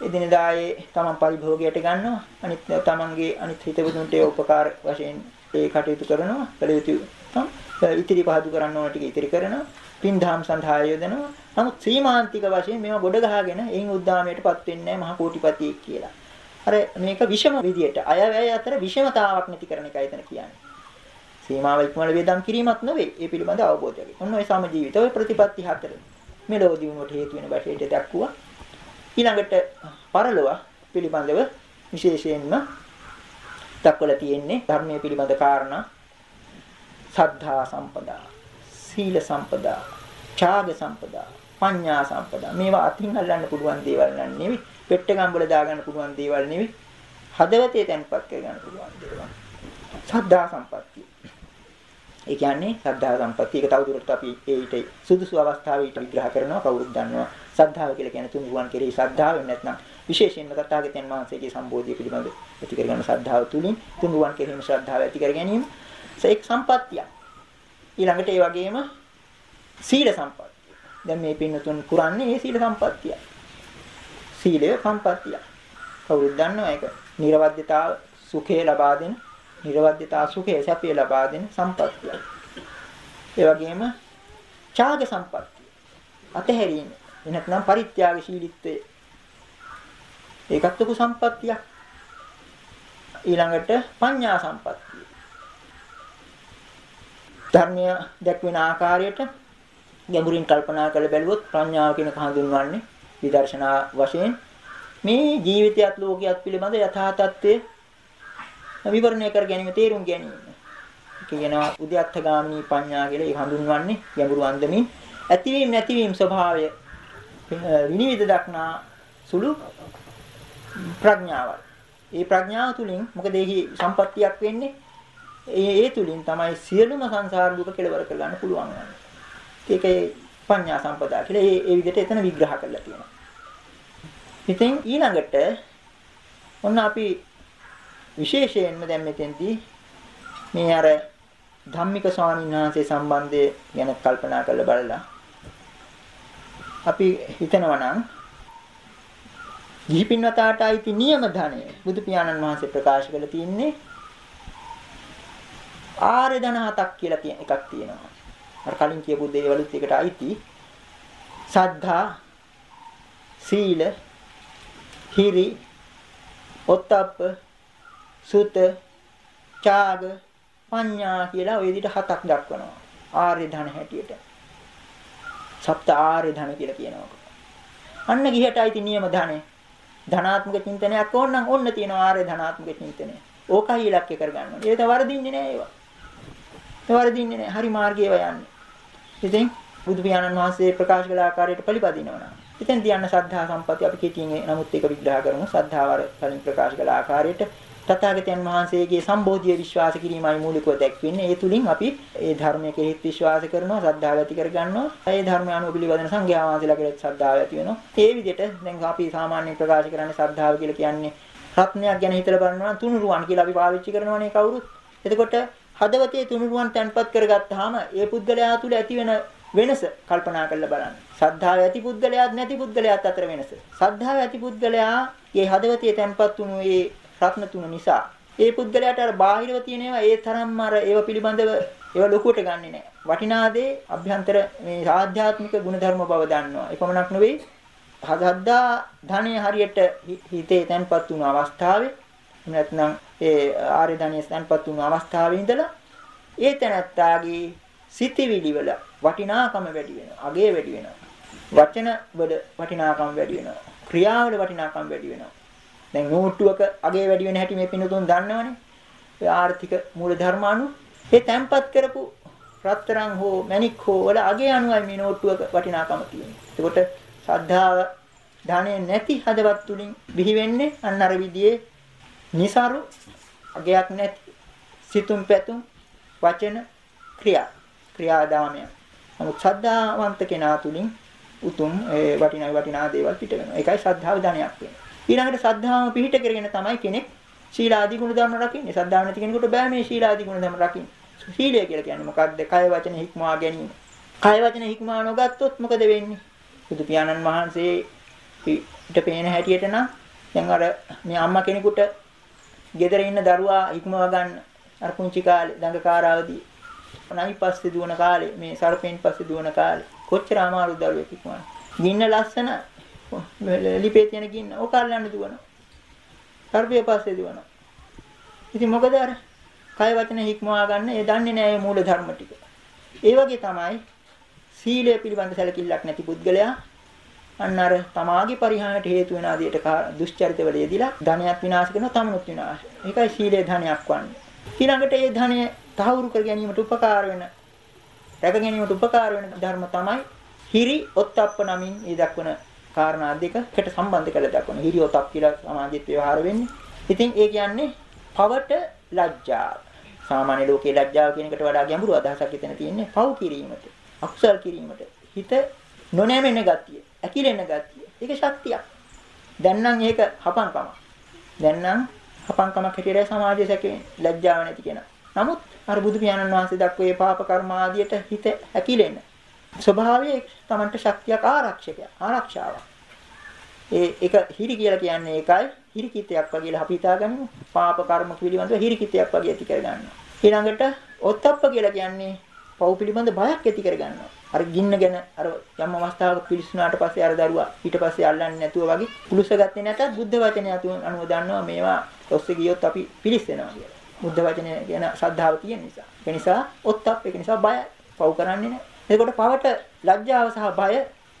එදිනදායේ තමන් පරිභෝගයට ගන්නවා. අනිත් තමන්ගේ අනිත් හිතවතුන්ට ඒ උපකාර වශයෙන් ඒ කටයුතු කරනවා. කළ යුතු ඉතිරි පහදු කරන්න ඕන ටික ඉතිරි කරනවා. පින්දහම් සඳහා යොදනවා. නමුත් සීමාන්තික වශයෙන් මේවා ගොඩ ගහගෙන එයින් උද්දාමයටපත් වෙන්නේ නැහැ මහ කෝටිපතියෙක් කියලා. අර මේක විෂම විදියට අයවැය අතර විෂමතාවක් නැති කරන එකයි එතන කියන්නේ. සීමාව ඉක්මවල වේදම් කිරීමක් නෙවෙයි. ඒ පිළිබඳ අවබෝධයක්. ඔන්න ඔය සමජීවිත ඔය ප්‍රතිපත්ති හතර. මෙලොව දිනුවට හේතු වෙන බැටේට දක්වුවා. ඊළඟට පරලොව පිළිබඳව විශේෂයෙන්ම දක්වලා තියෙන්නේ ධර්මයේ පිළිබඳ කාරණා සද්ධා සම්පදා සීල සම්පදා ඡාග සම්පදා පඤ්ඤා සම්පදා. මේවා අතින් අල්ලන්න පුළුවන් දේවල් නන් නෙවෙයි. පෙට්ටගම් වල දාගන්න පුළුවන් දේවල් නෙවෙයි. හදවතේ තැන්පත් කරගන්න පුළුවන් දේවල්. සද්ධා සම්පත්තිය. ඒ කියන්නේ සද්ධා සම්පත්තිය. ඒක තවදුරටත් අපි ඒිට සුදුසු අවස්ථාවේ ඊට විග්‍රහ කරනවා කවුරුත් දන්නවා. සද්ධාව කියලා කියන්නේ තුන්රුවන් කෙරෙහි සද්ධාව නැත්නම් විශේෂයෙන්ම තථාගතයන් වහන්සේගේ සම්බෝධිය පිළිබඳ ඇති කරගන්න සද්ධාව තුලින් තුන්රුවන් කෙරෙහිම ශ්‍රද්ධාව ඇති කර ගැනීම. ඒක සම්පත්තියක්. ඊළඟට ඒ වගේම සීල සම්පත්තිය. දැන් මේ පින්නතුන් පුරන්නේ මේ සීල සම්පත්තිය. සීලය සම්පත්තිය. කවුරුද දන්නව ඒක? නිර්වද්‍යතාව සුඛය ලබා දෙන, නිර්වද්‍යතාව සුඛය සැපය ලබා දෙන සම්පත්තිය. ඒ වගේම ඡාග සම්පත්තිය. අතහැරීම. එනත්නම් පරිත්‍යාගශීලීත්වය. ඒකත් ලොකු සම්පත්තියක්. ඊළඟට පඤ්ඤා සම්පත්තිය. ධර්මය දැක්වෙන ආකාරයට ගැඹුරින් කල්පනා කළ බැලුවොත් ප්‍රඥාව කියන හඳුන්වන්නේ විදර්ශනා වශයෙන් මේ ජීවිතයත් ලෝකයක් පිළිබඳ යථා තත්ත්වය විවරණය කර ගැනීම තේරුම් ගැනීම. කියනවා උද්‍යත්ත ගාමිනී පඤ්ඤා කියලා ඒ හඳුන්වන්නේ ගැඹුරු අන්දමින් ඇතිවීම නැතිවීම ස්වභාවය විනිවිද දක්නා සුළු ප්‍රඥාවයි. ඒ ප්‍රඥාව තුලින් මොකද ඒහි සම්පත්තියක් වෙන්නේ ඒ ඒ තුලින් තමයි සියලුම සංසාර දුක කෙලවර කරගන්න පුළුවන් වන්නේ. ඒකේ පඤ්ඤා සම්පදා කියලා ඒ ඒ විදිහට එතන විග්‍රහ කරලා තියෙනවා. ඉතින් ඊළඟට ඔන්න අපි විශේෂයෙන්ම දැන් මෙතෙන්දී මේ අර ධම්මික ස්වාමීන් වහන්සේ සම්බන්ධය ගැන කල්පනා කරලා බලලා අපි හිතනවා නම් ජීපින්වතාට අයිති නියම ධනය බුදු පියාණන් වහන්සේ ප්‍රකාශ කරලා තියෙන්නේ ආර්ය ධන හතක් කියලා කියන එකක් තියෙනවා. අර කලින් කියපු දේවලුත් එකට අයිති. සද්ධා, සීල, හිරි, ඔත්තප්ප, සුත, ඡාග, පඤ්ඤා කියලා ওই විදිහට හතක් දක්වනවා. ආර්ය ධන හැටියට. සප්ත ආර්ය ධන කියලා කියනවා. අන්න ගිහට අයිති නියම ධනෙ. ධනාත්මක චින්තනයක් ඕන නම් ඔන්න තියෙනවා ආර්ය ධනාත්මක චින්තනය. ඕකයි ඉලක්කය කරගන්න ඕනේ. ඒක වරදින්නේ නෑ ඒවා. ඒ වරදින්නේ නෑ. හරි මාර්ගයේ යන්නේ. ඉතින් බුදු පියාණන් වහන්සේ ප්‍රකාශ කළ ආකාරයට පිළිපදිනවා. ඉතින් තියන්න සද්ධා සම්පatti අපි කෙටියෙන් නමුත් ඒක විග්‍රහ කරමු. සද්ධාවර කලින් ප්‍රකාශ කළ ආකාරයට තථාගතයන් වහන්සේගේ සම්බෝධිය විශ්වාස කිරීමයි මූලිකව දැක්වෙන්නේ. ඒ තුලින් අපි ඒ ධර්මයේ කෙරෙහි විශ්වාස කරනවා, ශ්‍රද්ධාව ඇති කරගන්නවා. ඒ ධර්මය අනුව පිළිවදන සංඝයා වහන්සේලා කෙරෙහි ශ්‍රද්ධාව ඇති වෙනවා. ඒ විදිහට දැන් අපි සාමාන්‍යයෙන් ප්‍රකාශ කරන්නේ ශ්‍රද්ධාව කියලා කියන්නේ රත්නයක් ගැන හිතලා බලනවා තුනුරුවන් කියලා අපි පාවිච්චි කරනවානේ කවුරුත්. එතකොට හදවතේ තුනුරුවන් තැන්පත් කරගත්තාම ඒ පුද්ගලයා තුළ ඇති වෙන වෙනස කල්පනා කරලා බලන්න. ශ්‍රද්ධාව ඇති පුද්ගලයාත් නැති පුද්ගලයාත් අතර වෙනස. ශ්‍රද්ධාව ඇති පුද්ගලයා මේ හදවතේ තැන්පත් වුණු ඒ රත්න තුන නිසා ඒ පුද්ගලයාට අර බාහිරව තියෙන ඒවා ඒ තරම්ම අර ඒව පිළිබඳව ඒව ලොකුවට ගන්නෙ නෑ. වටිනා දේ අභ්‍යන්තර මේ ආධ්‍යාත්මික ගුණධර්ම බව දන්නවා. එපමණක් නෙවෙයි හදද්දා ධනෙ හරියට හිතේ තැන්පත් වුණු අවස්ථාවේ නැත්නම් ඒ ආර්ය ධනිය තැන්පත් වුණු අවස්ථාවේ ඉඳලා ඒ තැනත්තාගේ සිතිවිලි වල වටිනාකම වැඩි වෙනවා. අගේ වැඩි වෙනවා. වචන වල වටිනාකම වැඩි වෙනවා. ක්‍රියාවල වටිනාකම වැඩි වෙනවා. දැන් නෝට්ටුවක අගේ වැඩි වෙන හැටි මේ පින්නතුන් දන්නවනේ. ඒ ආර්ථික මූල ධර්ම අනු ඒ තැම්පත් කරපු රත්තරන් හෝ මණික් හෝ වල අගේ අනුවයි මේ නෝට්ටුවක වටිනාකම තියෙන්නේ. ඒකට ශ්‍රද්ධාව ධනෙ නැති හදවත් තුලින් බිහි වෙන්නේ අන්න අර විදිහේ નિසරු අගයක් නැති සිතුම් පැතුම් වචන ක්‍රියා ක්‍රියාදාමය. නමුත් ශ්‍රද්ධාවන්ත කෙනා තුලින් උතුම් ඒ වටිනා වටිනා දේවල් පිට වෙනවා. ඒකයි ශ්‍රද්ධාව ධනයක් වෙන්නේ. ඊළඟට සද්ධාම පිහිට කරගෙන තමයි කෙනෙක් ශීලාදී ගුණ ධර්ම රකින්නේ. සද්ධාව නැති කෙනෙකුට බෑ මේ ශීලාදී ගුණ ධර්ම රකින්න. සීලය කියලා කියන්නේ මොකක්ද? කය වචන හික්මවා ගැනීම. කය වචන හික්මවා නොගත්තොත් මොකද වෙන්නේ? බුදු පියාණන් වහන්සේ පිට පේන හැටියට නම් දැන් අර මේ අම්මා කෙනෙකුට ගෙදර ඉන්න දරුවා හික්මවා ගන්න අර පුංචි කාලේ දඟකාරාවදී නයි පස්සේ දුවන කාලේ මේ සර්පෙන් පස්සේ දුවන කාලේ කොච්චර අමාරු දරුවෙක් ඉක්මවන. ගින්න ලස්සන ලිපේ තියෙන ගින්න ඕක අල්ලන්න දුවනවා. සර්පය පස්සේ දුවනවා. ඉතින් මොකද අර කය වචන හික්මවා ගන්න ඒ දන්නේ නැහැ මූල ධර්ම ටික. ඒ වගේ තමයි සීලය පිළිබඳ සැලකිල්ලක් නැති පුද්ගලයා අන්න අර තමාගේ පරිහානියට හේතු වෙන ආදියට දුෂ්චරිතවල යෙදිලා ධනයක් විනාශ කරනවා තමනුත් විනාශ. ඒකයි සීලේ ධනයක් වන්නේ. ඊළඟට ඒ ධනය තහවුරු කර ගැනීමට උපකාර වෙන රැක ගැනීමට උපකාර වෙන ධර්ම තමයි හිරි ඔත්තප්ප නමින් ඒ දක්වන කාරණා දෙකකට සම්බන්ධ කරලා දක්වන හිරියොතක් කියලා සමාජෙත් ව්‍යවහාර වෙන්නේ. ඉතින් ඒ කියන්නේ පවට ලැජ්ජාව. සාමාන්‍ය ලෝකේ ලැජ්ජාව කියන එකට වඩා ගැඹුරු අදහසක් එතන තියෙන්නේ පව් කිරීමට, අකුසල් කිරීමට. හිත නොනැමෙන ගතිය, ඇකිලෙන ගතිය. ඒක ශක්තියක්. දැන් නම් ඒක හපංකමක්. දැන් නම් හපංකමක් හැටියට සමාජයේ සැකේ ලැජ්ජාව නැති කෙනා. නමුත් අර බුදු පියාණන් වහන්සේ දක්වේ පාප කර්ම ආදියට හිත ඇකිලෙන ස්වභාවයේ Tamanට ශක්තියක් ආරක්ෂකයක් ආරක්ෂාවක්. ඒ ඒක හිරි කියලා කියන්නේ ඒකයි හිරිකිතයක් වගේ අපි හිතාගනිමු. පාප කර්ම පිළිබඳව හිරිකිතයක් වගේ ඇති කරගන්නවා. ඊළඟට ඔත්තප්ප කියලා කියන්නේ පව් පිළිබඳ බයක් ඇති කරගන්නවා. අර ගින්න ගැන අර යම් අවස්ථාවක පිළිස්සුනාට පස්සේ අර දරුවා ඊට පස්සේ අල්ලන්නේ නැතුව වගේ පුරුෂ ගත්තේ නැතත් බුද්ධ වචනය අනුව දන්නවා මේවා ඔස්සේ ගියොත් අපි පිළිස්සෙනවා කියලා. බුද්ධ වචනය ගැන ශ්‍රද්ධාව තියෙන නිසා. ඒ නිසා ඔත්තප් ඒක නිසා බයයි. පව් කරන්නේ නැහැ. එතකොට පවට ලැජ්ජාව සහ බය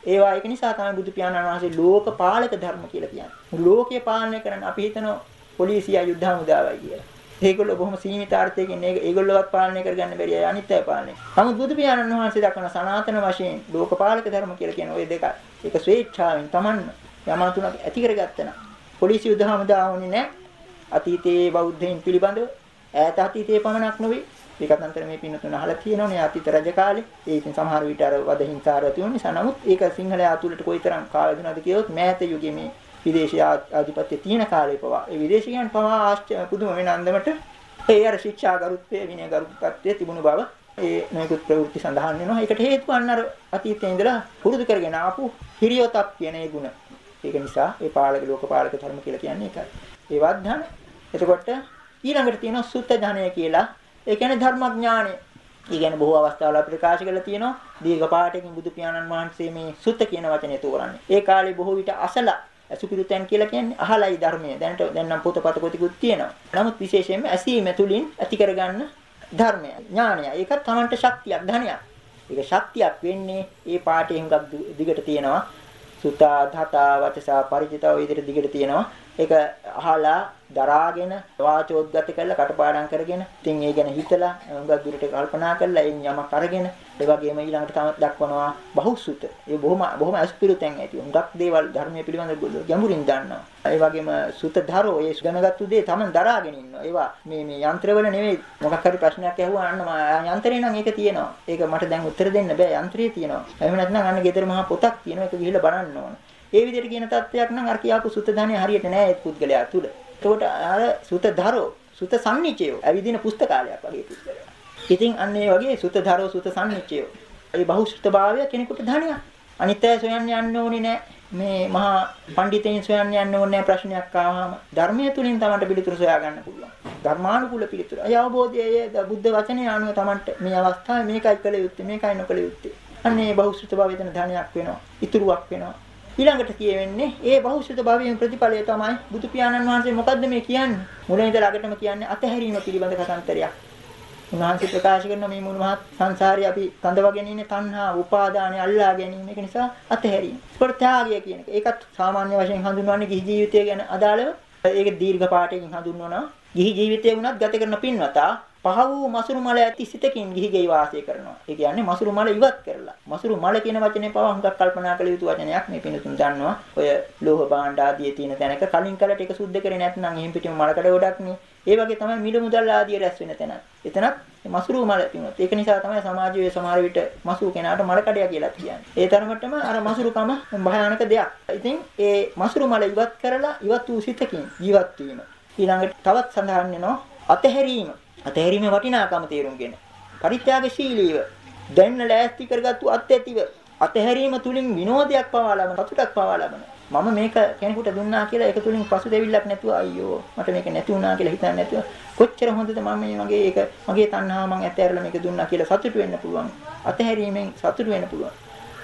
ඒවා ඒක නිසා තමයි බුදු පියාණන් වහන්සේ ලෝක පාලක ධර්ම කියලා කියන්නේ. ලෝකය පාලනය කරන්න අපි හිතනවා පොලිසිය යුද්ධ හමුදාවයි කියලා. ඒගොල්ලෝ බොහොම සීමිත අර්ථයකින් ඒගොල්ලෝවත් පාලනය කරගන්න බැරි අය අනිත් අය පාලනය. නමුත් බුදු පියාණන් වහන්සේ දක්වන සනාතන වශයෙන් ලෝකපාලක ධර්ම කියලා කියන ওই දෙක. ඒක ස්වේච්ඡාවෙන් Taman යමතුණක් ඇති කරගත්තන. පොලිසිය යුද්ධ හමුදාව වුණේ නැහැ. අතීතයේ බෞද්ධයින් පිළිබඳව ඈත අතීතයේ පමණක් නෙවෙයි ඒකත් අන්තර මේ පින්නතුන අහලා තියෙනවනේ අතීත රජ කාලේ. ඒ ඉතින් සමහර විට අර වද හිංසාර ඇති වුණ නිසා නමුත් ඒක සිංහලයා තුලට කොයිතරම් කාලෙ දුනද කියොත් මෑත යුගයේ මේ විදේශීය ආධිපත්‍ය තියෙන කාලේ පවා ඒ විදේශිකයන් පවා ආශ්චර්ය පුදුම වෙන අන්දමට ඒ අර ශික්ෂා ගරුත්වය විනය ගරුත්වය තිබුණු බව ඒ නොයෙකුත් ප්‍රවෘත්ති සඳහන් වෙනවා. ඒකට හේතුව අන්න අර අතීතයේ ඉඳලා පුරුදු කරගෙන ආපු හිරියොතක් කියන ඒ ಗುಣ. ඒක නිසා ඒ පාලක ලෝකපාලක ධර්ම කියලා කියන්නේ ඒකයි. ඒ වද්ධන. එතකොට ඊළඟට තියෙනවා සුත්ත ධනය කියලා ඒ කියන්නේ ධර්මඥානය. ඒ කියන්නේ බොහෝ අවස්ථාවල අපිට ප්‍රකාශ කරලා තියෙනවා දීර්ඝ පාඨයෙන් බුදු පියාණන් වහන්සේ මේ සුත්ත කියන වචනේ තෝරන්නේ. ඒ කාලේ බොහෝ විට අසලා අසුපිරුතෙන් කියලා කියන්නේ අහලයි ධර්මය. දැනට දැන් නම් පොතපත කොටිකුත් තියෙනවා. නමුත් විශේෂයෙන්ම ඇසීම තුලින් ඇති කරගන්න ධර්මය, ඥානය. ඒකත් Tamanට ශක්තියක්, ධනයක්. ඒක ශක්තියක් වෙන්නේ ඒ පාඩේ හුඟක් දිගට තියෙනවා. සුතා ධතා වචසා ಪರಿචිතා ඔය විදිහට දිගට තියෙනවා. ඒක අහලා දරාගෙන වාචෝද්ගත කරලා කටපාඩම් කරගෙන ඉතින් ඒ ගැන හිතලා උඟක් දුරට කල්පනා කරලා එයින් යමක් අරගෙන ඒ වගේම ඊළඟට තම දක්වනවා බහුසුත. ඒ බොහොම බොහොම අස්පිරුතෙන් ඇති. උඟක් දේවල් ධර්මයේ පිළිබඳ ගැඹුරින් දන්නවා. ඒ වගේම සුතධරෝ ඒ දැනගත්තු දේ තමන් දරාගෙන ඉන්නවා. ඒවා මේ මේ යන්ත්‍රවල නෙවෙයි මොකක් හරි ප්‍රශ්නයක් ඇහුවා අන්න යන්ත්‍රේ නම් ඒක තියෙනවා. ඒක මට දැන් උත්තර දෙන්න බෑ යන්ත්‍රයේ තියෙනවා. එහෙම නැත්නම් අන්න ගෙදර මහා පොතක් තියෙනවා. ඒක ගිහිල්ලා බලන්න ඕන. ඒ විදිහට කියන තත්ත්වයක් නම් අර කියාපු සුත ධනෙ හරියට නෑ ඒ පුද්ගලයා තුල. එතකොට අර සුත ධරෝ සුත සම්නිචයෝ ඇවිදින පුස්තකාලයක් වගේ පුද්ගලයා. ඉතින් අන්න ඒ වගේ සුත ධරෝ සුත සම්නිචයෝ. ඒ බහුශෘත භාවය කෙනෙකුට ධනයක්. අනිත් අය සොයන්න යන්න ඕනේ නෑ. මේ මහා පඬිතෙන් සොයන්න යන්න ඕනේ නෑ ප්‍රශ්නයක් ආවම ධර්මයේ තුලින් තමන්ට පිළිතුරු සොයා ගන්න පුළුවන්. ධර්මානුකූල පිළිතුරු. ඒ අවබෝධයේ බුද්ධ වචනේ අනුව තමන්ට මේ අවස්ථාවේ මේකයි කළ යුත්තේ මේකයි නොකළ යුත්තේ. අන්න ඒ බහුශෘත භාවය දෙන ධනයක් වෙනවා. ඉතුරුවක් වෙනවා. ඊළඟට කියවෙන්නේ ඒ බහුශ්‍රත භාවයෙන් ප්‍රතිඵලය තමයි බුදු පියාණන් වහන්සේ මොකද්ද මේ කියන්නේ මුලින් ඉඳලා අගටම කියන්නේ අතහැරීම පිළිබඳ කතාන්තරයක්. උන්වහන්සේ ප්‍රකාශ කරන මේ මුළු මහත් සංසාරේ අපි කඳවගෙන ඉන්නේ තණ්හා, උපාදානය අල්ලා ගැනීම. ඒක නිසා අතහැරීම. ප්‍රත්‍යාගය කියන එක. ඒකත් සාමාන්‍ය වශයෙන් හඳුන්වන්නේ ගිහි ජීවිතය ගැන අදාළව. ඒක දීර්ඝ පාඨයෙන් හඳුන්වනවා. ගිහි ජීවිතය වුණත් ගත කරන පින්වතා පහ වූ මසුරු මල ඇති සිතකින් ගිහි ගෙයි වාසය කරනවා. ඒ කියන්නේ මසුරු මල ඉවත් කරලා. මසුරු මල කියන වචනේ පවා හුඟක් කල්පනා කළ යුතු වචනයක් මේ පිනතුන් දන්නවා. ඔය ලෝහ භාණ්ඩ ආදී තියෙන තැනක කලින් කලට ඒක සුද්ධ කරේ නැත්නම් එහෙන් පිටිම මලකඩ ගොඩක් නේ. ඒ වගේ තමයි මිල මුදල් ආදී රැස් වෙන තැන. එතනත් මසුරු මල පිනොත්. ඒක නිසා තමයි සමාජයේ සමහර විට මසුරු කෙනාට මලකඩය කියලා කියන්නේ. ඒ තරමටම අර මසුරුකම භයානක දෙයක්. ඉතින් ඒ මසුරු මල ඉවත් කරලා ඉවත් වූ සිතකින් ජීවත් වීම. ඊළඟට තවත් සඳහන් වෙනවා අතහැරීම. අතහැරීමේ වටිනාකම තේරුම්ගෙන පරිත්‍යාගශීලීව දැන්න ලෑස්ති කරගත්තු අත්‍යතිව අතහැරීම තුලින් විනෝදයක් පවා ලබන සතුටක් පවා ලබන. මම මේක කෙනෙකුට දුන්නා කියලා ඒක තුලින් පසුතැවිල්ලක් නැතුව අයියෝ මට මේක නැති වුණා කියලා හිතන්නේ නැතුව කොච්චර හොඳද මම මේ මගේ ඒක මගේ තණ්හාව මං ඇතහැරලා මේක දුන්නා කියලා සතුටු වෙන්න පුළුවන්. අතහැරීමෙන් සතුටු වෙන්න පුළුවන්.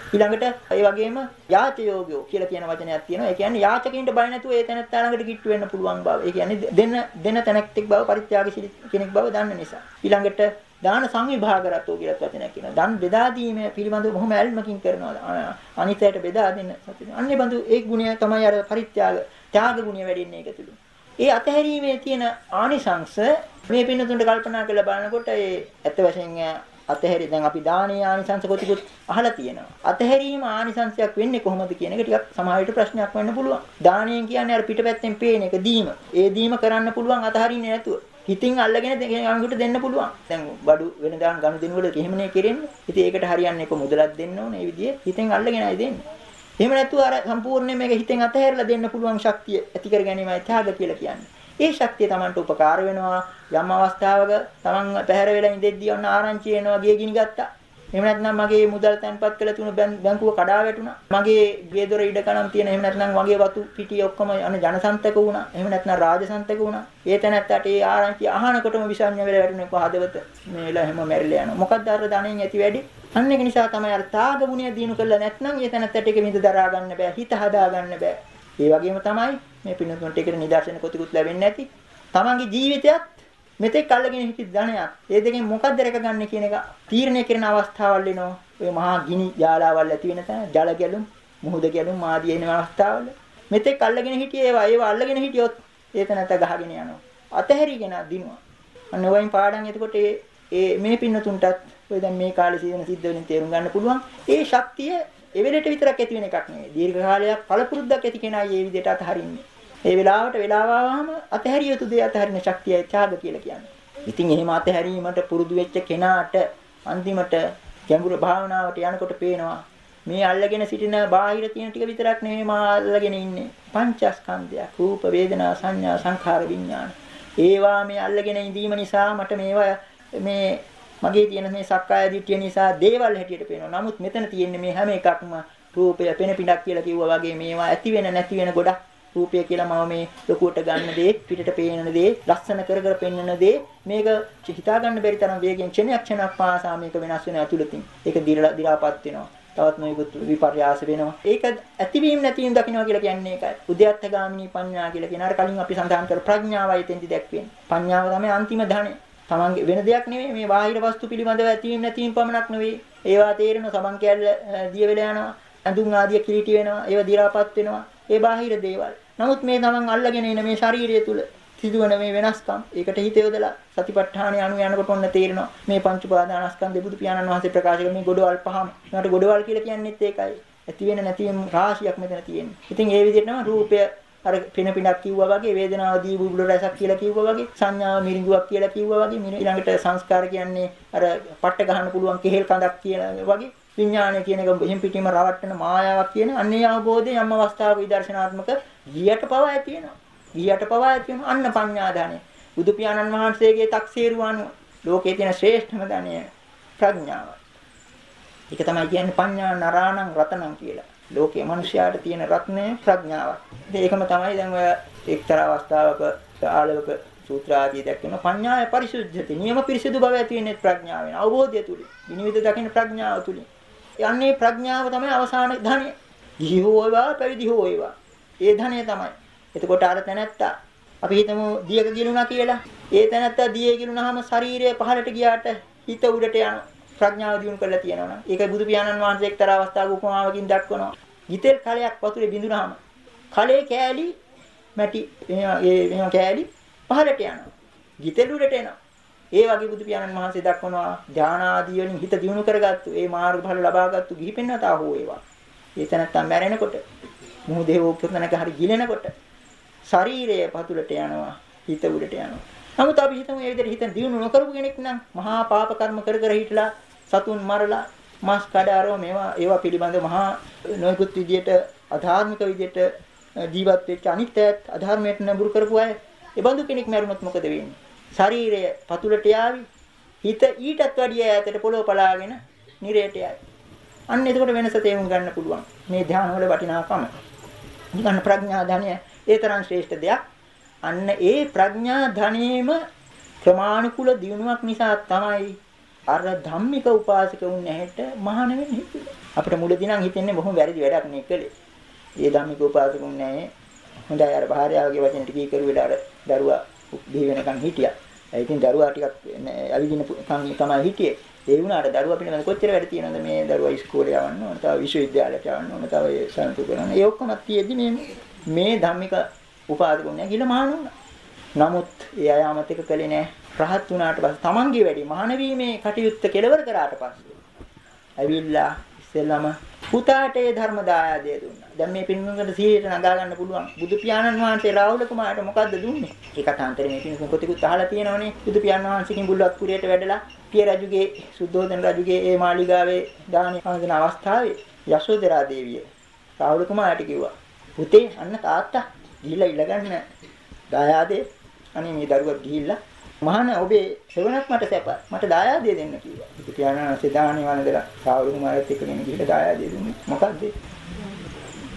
ඊළඟට ඒ වගේම යාච යෝගයෝ කියලා කියන වචනයක් තියෙනවා. ඒ කියන්නේ යාචකින්ට බය නැතුව ඒ තැනත්තා ළඟට කිට්ටු වෙන්න පුළුවන් බව. ඒ කියන්නේ දෙන දෙන තැනැක්ටෙක් බව පරිත්‍යාගශීලී කෙනෙක් බව දන්න නිසා. ඊළඟට දාන සංවිභාගරතෝ කියලා වචනයක් කියනවා. දන් බෙදා දීම පිළිබඳව බොහොම ඇල්මකින් කරනවා. අනිත්‍යයට බෙදා දෙන්න. අන්නේ බඳු ඒ ගුණය තමයි අර පරිත්‍යාග ත්‍යාග ගුණය වැඩින්නේ ඒක තුලින්. ඒ අතහැරීමේ තියෙන ආනිසංශ මේ පින්නතුන්ට කල්පනා කරලා බලනකොට ඒ ඇත්ත වශයෙන්ම අතහැරි දැන් අපි දානේ ආනිසංස කොටිකුත් අහලා තියෙනවා. අතහැරීම ආනිසංසයක් වෙන්නේ කොහොමද කියන එක ටිකක් සමහර විට ප්‍රශ්නයක් වෙන්න පුළුවන්. දානයෙන් කියන්නේ අර පිටපැත්තෙන් පේන එක දීම. ඒ දීම කරන්න පුළුවන් අතහරින්නේ නැතුව. හිතින් අල්ලගෙන අඟුට දෙන්න පුළුවන්. දැන් බඩු වෙනදාන් ගනුදෙනු වල එහෙමනේ කෙරෙන්නේ. ඉතින් ඒකට හරියන්නේ කො මුදලක් දෙන්න ඕනේ. මේ විදිහේ හිතෙන් අල්ලගෙනයි දෙන්නේ. එහෙම නැතුව අර සම්පූර්ණයෙන් මේක හිතෙන් අතහැරලා දෙන්න පුළුවන් ශක්තිය ඇති කර ගැනීමයි ත්‍යාග කියලා කියන්නේ. ඒ ශක්තිය Tamanට උපකාර වෙනවා. යම් අවස්ථාවක Taman පැහැර වෙලා ඉඳෙද්දී ඔන්න ආරංචි එනවා ගේ ගිනි ගත්තා. එහෙම නැත්නම් මගේ මුදල් තැන්පත් කළ තුන බැංකුව කඩා වැටුණා. මගේ ගේ දොර ඉඩ කණන් තියෙන එහෙම නැත්නම් මගේ වතු පිටිය ඔක්කොම අන ජනසන්තක වුණා. එහෙම නැත්නම් රාජසන්තක වුණා. ඒ තැනත්තට ඒ ආරංචි අහනකොටම විසඤ්ඤ වෙලා වැටුණේ කොහදවත මේ වෙලාව හැම මැරිලා යනවා. මොකක්ද අර ධනෙන් ඇති වැඩි? අන්න ඒක නිසා තමයි අර තාග ගුණය දිනු කළා නැත්නම් ඒ තැනත්තට ඒක විඳ දරා ගන්න බෑ. හිත හදා ගන්න බෑ. ඒ වගේම තමයි මේ පින්නතුන්ට ඒකට නිදර්ශන කොතිකුත් ලැබෙන්නේ නැති. තමන්ගේ ජීවිතයත් මෙතෙක් අල්ලගෙන හිටි ධනයක් ඒ දෙකෙන් මොකක්ද රැකගන්නේ කියන එක තීරණය කරන අවස්ථාවල් එනවා. ඔය මහා ගිනි ජාලාවල් ඇති වෙන තැන ජල ගැලුම්, මුහුද ගැලුම් ආදී එන අවස්ථාවල මෙතෙක් අල්ලගෙන හිටියේ ඒවා ඒවා අල්ලගෙන හිටියොත් ඒක නැත ගහගෙන යනවා. අතහැරිගෙන දිනුවා. අන්න වයින් පාඩම් එතකොට ඒ ඒ මේ පින්නතුන්ටත් ඔය දැන් මේ කාලේ සීදන සිද්ධ වෙනින් තේරුම් ගන්න පුළුවන්. ඒ ශක්තිය එවෙලට විතරක් ඇති වෙන එකක් නෙවෙයි. දීර්ඝ කාලයක් පළපුරුද්දක් ඇති කෙනා මේ විදිහට අතහරින්නේ. ඒ වෙලාවට වෙලාව ආවම අතහැරිය යුතු දේ අතහරින ශක්තියයි ත්‍යාග කියලා කියන්නේ. ඉතින් එහෙම අතහැරීමට පුරුදු වෙච්ච කෙනාට අන්තිමට ගැඹුරු භාවනාවට යනකොට පේනවා මේ අල්ලගෙන සිටින බාහිර තියෙන ටික විතරක් නෙමෙයි මා අල්ලගෙන ඉන්නේ පංචස්කන්ධයක් රූප වේදනා සංඥා සංඛාර විඥාන ඒවා මේ අල්ලගෙන ඉඳීම නිසා මට මේවා මේ මගේ තියෙන මේ සක්කාය දිට්ඨිය නිසා දේවල් හැටියට පේනවා. නමුත් මෙතන තියෙන්නේ මේ හැම එකක්ම රූපය පෙන පිටක් කියලා කිව්වා වගේ මේවා ඇති වෙන නැති වෙන ගොඩක් රූපය කියලා මම මේ ලොකුවට ගන්න දේ පිටට පේන දේ ලස්සන කර කර පෙන්වන දේ මේක හිතා ගන්න බැරි තරම් වේගෙන් ක්ෂණයක් ක්ෂණයක් පාසා මේක වෙනස් වෙන ඇතුළතින්. ඒක දිරලා දිරාපත් වෙනවා. තවත් නොයෙකුත් විපර්යාස වෙනවා. ඒක ඇතිවීම නැතිවීම දකින්නවා කියලා කියන්නේ ඒකයි. උද්‍යත්ත ගාමිනී පඤ්ඤා කියලා කියන අර කලින් අපි සඳහන් කර ප්‍රඥාවයි තෙන්දි දැක්වෙන්නේ. පඤ්ඤාව තමයි අන්තිම ධනෙ. තමන්ගේ වෙන දෙයක් නෙවෙයි මේ බාහිර වස්තු පිළිබඳව ඇතිවීම නැතිවීම පමණක් නෙවෙයි ඒවා තේරෙන සමන් කැල්ල දිය වෙලා යනවා ඇඳුම් ආදිය කිලිටි වෙනවා, ඒව දි รา පත් වෙනවා. ඒ බාහිර දේවල්. නමුත් මේ තමන් අල්ලගෙන ඉන මේ ශාරීරිය තුල සිදුවන මේ වෙනස්කම් ඒකට හිත යොදලා සතිපට්ඨානය අනු යනකොට ඔන්න තේරෙනවා මේ පංච උපාදානස්කන්ධ බුදු පියාණන් වහන්සේ ප්‍රකාශ කරන මේ ගොඩවල් පහම. ඒකට ගොඩවල් කියලා කියන්නේත් ඒකයි. ඇති වෙන නැති වෙන රාශියක් මෙතන තියෙන්නේ. ඉතින් ඒ විදිහටම රූපය අර පින පිනක් කිව්වා වගේ වේදනාව දී බුබුල රසක් කියලා කිව්වා වගේ සංඥාව මිරිඟුවක් කියලා කිව්වා වගේ ඊළඟට සංස්කාර කියන්නේ අර පට්ට ගහන්න පුළුවන් කෙහෙල් කඳක් කියලා වගේ විඥානය කියන එක එහෙම් පිටින්ම රවට්ටන මායාවක් කියන අන්නේ අවබෝධය යම් අවස්ථාවක විදර්ශනාත්මක ගියට පවා ඇති වෙනවා. ගියට පවා ඇති වෙනවා අන්න පඤ්ඤාදානය. බුදු පියාණන් වහන්සේගේ තක්සේරුව අනුව ලෝකයේ තියෙන ශ්‍රේෂ්ඨම ධනය ප්‍රඥාව. ඒක තමයි කියන්නේ පඤ්ඤා නරාණං රතනං කියලා. ලෝකයේ මිනිස්යාට තියෙන රත්නය ප්‍රඥාවක්. ඉතින් ඒකම තමයි දැන් ඔය එක්තරා අවස්ථාවක ආලවක සූත්‍ර ආදී දැක්වෙන පඤ්ඤාය පරිසුද්ධති. නියම පිරිසිදු බව ඇති වෙන්නේ ප්‍රඥාවෙන්. අවබෝධය තුලින්. විනිවිද දකින්න ප්‍රඥාව තුලින්. යන්නේ ප්‍රඥාව තමයි අවසාන ධනෙ. ගිහි හෝ වේවා පැවිදි හෝ වේවා. ඒ ධනෙ තමයි. එතකොට අර තැනැත්තා අපි හිතමු දියක ගිලුණා කියලා. ඒ තැනැත්තා දියේ ගිලුණාම ශරීරය පහළට ගියාට හිත උඩට යනවා. ප්‍රඥාව දියුණු කරලා තියෙනවා නම්. ඒකයි බුදු පියාණන් වහන්සේ එක්තරා අවස්ථාවක උපමාවකින් දක්වනවා. ගිතෙල් කලයක් වතුරේ බිඳුනහම කලේ කෑලි මැටි ඒ එහෙම කෑලි පහළට යනවා. ගිතෙල් උඩට එනවා. ඒ වගේ බුදු පියාණන් වහන්සේ දක්වනවා ධානාදී වලින් හිත දියුණු කරගත්තු ඒ මාර්ගඵල ලබාගත්තු ගිහි පෙන්නතා හෝ ඒවා. ඒ තැනත්තා මැරෙනකොට මුහුදේ ඕකතනක හරි ගිලෙනකොට ශරීරය පතුලට යනවා හිත උඩට යනවා. නමුත් අපි හිතමු මේ විදිහට හිත දියුණු නොකරපු කෙනෙක් නම් මහා පාප කර්ම කර කර හිටලා සතුන් මරලා මාස් කඩාරව මේවා ඒවා පිළිබඳ මහා නොයෙකුත් විදියට අධාර්මික විදියට ජීවත් වෙච්ච අනිත්‍යයත් අධර්මයට නඹුරු කරපු අය ඒ බඳු කෙනෙක් මරුණොත් මොකද වෙන්නේ? ශරීරය පතුලට යාවි හිත ඊටත් වැඩිය ඈතට පොළොව පලාගෙන නිරයට යයි. අන්න එතකොට වෙනස තේරුම් ගන්න පුළුවන්. මේ ධ්‍යාන වල වටිනාකම. නිකන් ප්‍රඥා ධනය ඒ තරම් ශ්‍රේෂ්ඨ දෙයක්. අන්න ඒ ප්‍රඥා ධනෙම ක්‍රමානුකූල දියුණුවක් නිසා තමයි අර ධම්මික උපාසක වුන් නැහැට මහාන වෙන්නේ හිතුවේ. අපිට මුලදී නම් හිතෙන්නේ බොහොම වැරදි වැඩක් නේ කළේ. ඒ ධම්මික උපාසක වුන් නැහැ. හොඳයි අර භාර්යාවගේ වචන ටික කීකරු වෙලා අර දරුවා බිහි වෙනකන් හිටියා. ඒ ඉතින් දරුවා ටිකක් ඇවිදින කන් තමයි හිටියේ. ඒ වුණාට දරුවා පිළිබඳ කොච්චර වැඩ තියෙනවද මේ දරුවා ඉස්කෝලේ යවන්න ඕන, තව විශ්වවිද්‍යාලයට යවන්න ඕන, තව සම්පූර්ණ කරන්න. ඒ ඔක්කොම තියෙද්දි මේ මේ ධම්මික උපාසකුණා කියලා මහාන වුණා. නමුත් ඒ අය අමතක කළේ නෑ. රහත් වුණාට පස්සේ තමන්ගේ වැඩි මහාන වීමේ කටයුත්ත කෙලවර කරාට පස්සේ ඇවිල්ලා ඉස්සෙල්ලාම පුතාට ඒ ධර්ම දායාදය දුන්නා. දැන් මේ පින්නුකට සීයට නගා ගන්න පුළුවන්. බුදු පියාණන් වහන්සේ රාහුල කුමාරට මොකද්ද දුන්නේ? ඒ කතාන්තරේ මේ පින්නුක කොටිකුත් අහලා තියෙනවනේ. බුදු පියාණන් වහන්සේ කිඹුල්වත් කුරියට වැඩලා පිය රජුගේ සුද්ධෝදන රජුගේ ඒ මාලිගාවේ දානි අඳින අවස්ථාවේ යශෝදරා දේවිය රාහුල කුමාරට කිව්වා. පුතේ අන්න තාත්තා ගිහිල්ලා ඉල්ලගන්න දායාදේ අනේ මේ දරුවා ගිහිල්ලා මහාන ඔබේ සෙවණක් මට සැප මට දායාදේ දෙන්න කිව්වා. ඒක පියාණන් සිතාණේ වන්දලා සාවුරු කුමාරයත් එක්කගෙන ගිහිල්ලා දායාදේ දුන්නේ. මොකද්ද?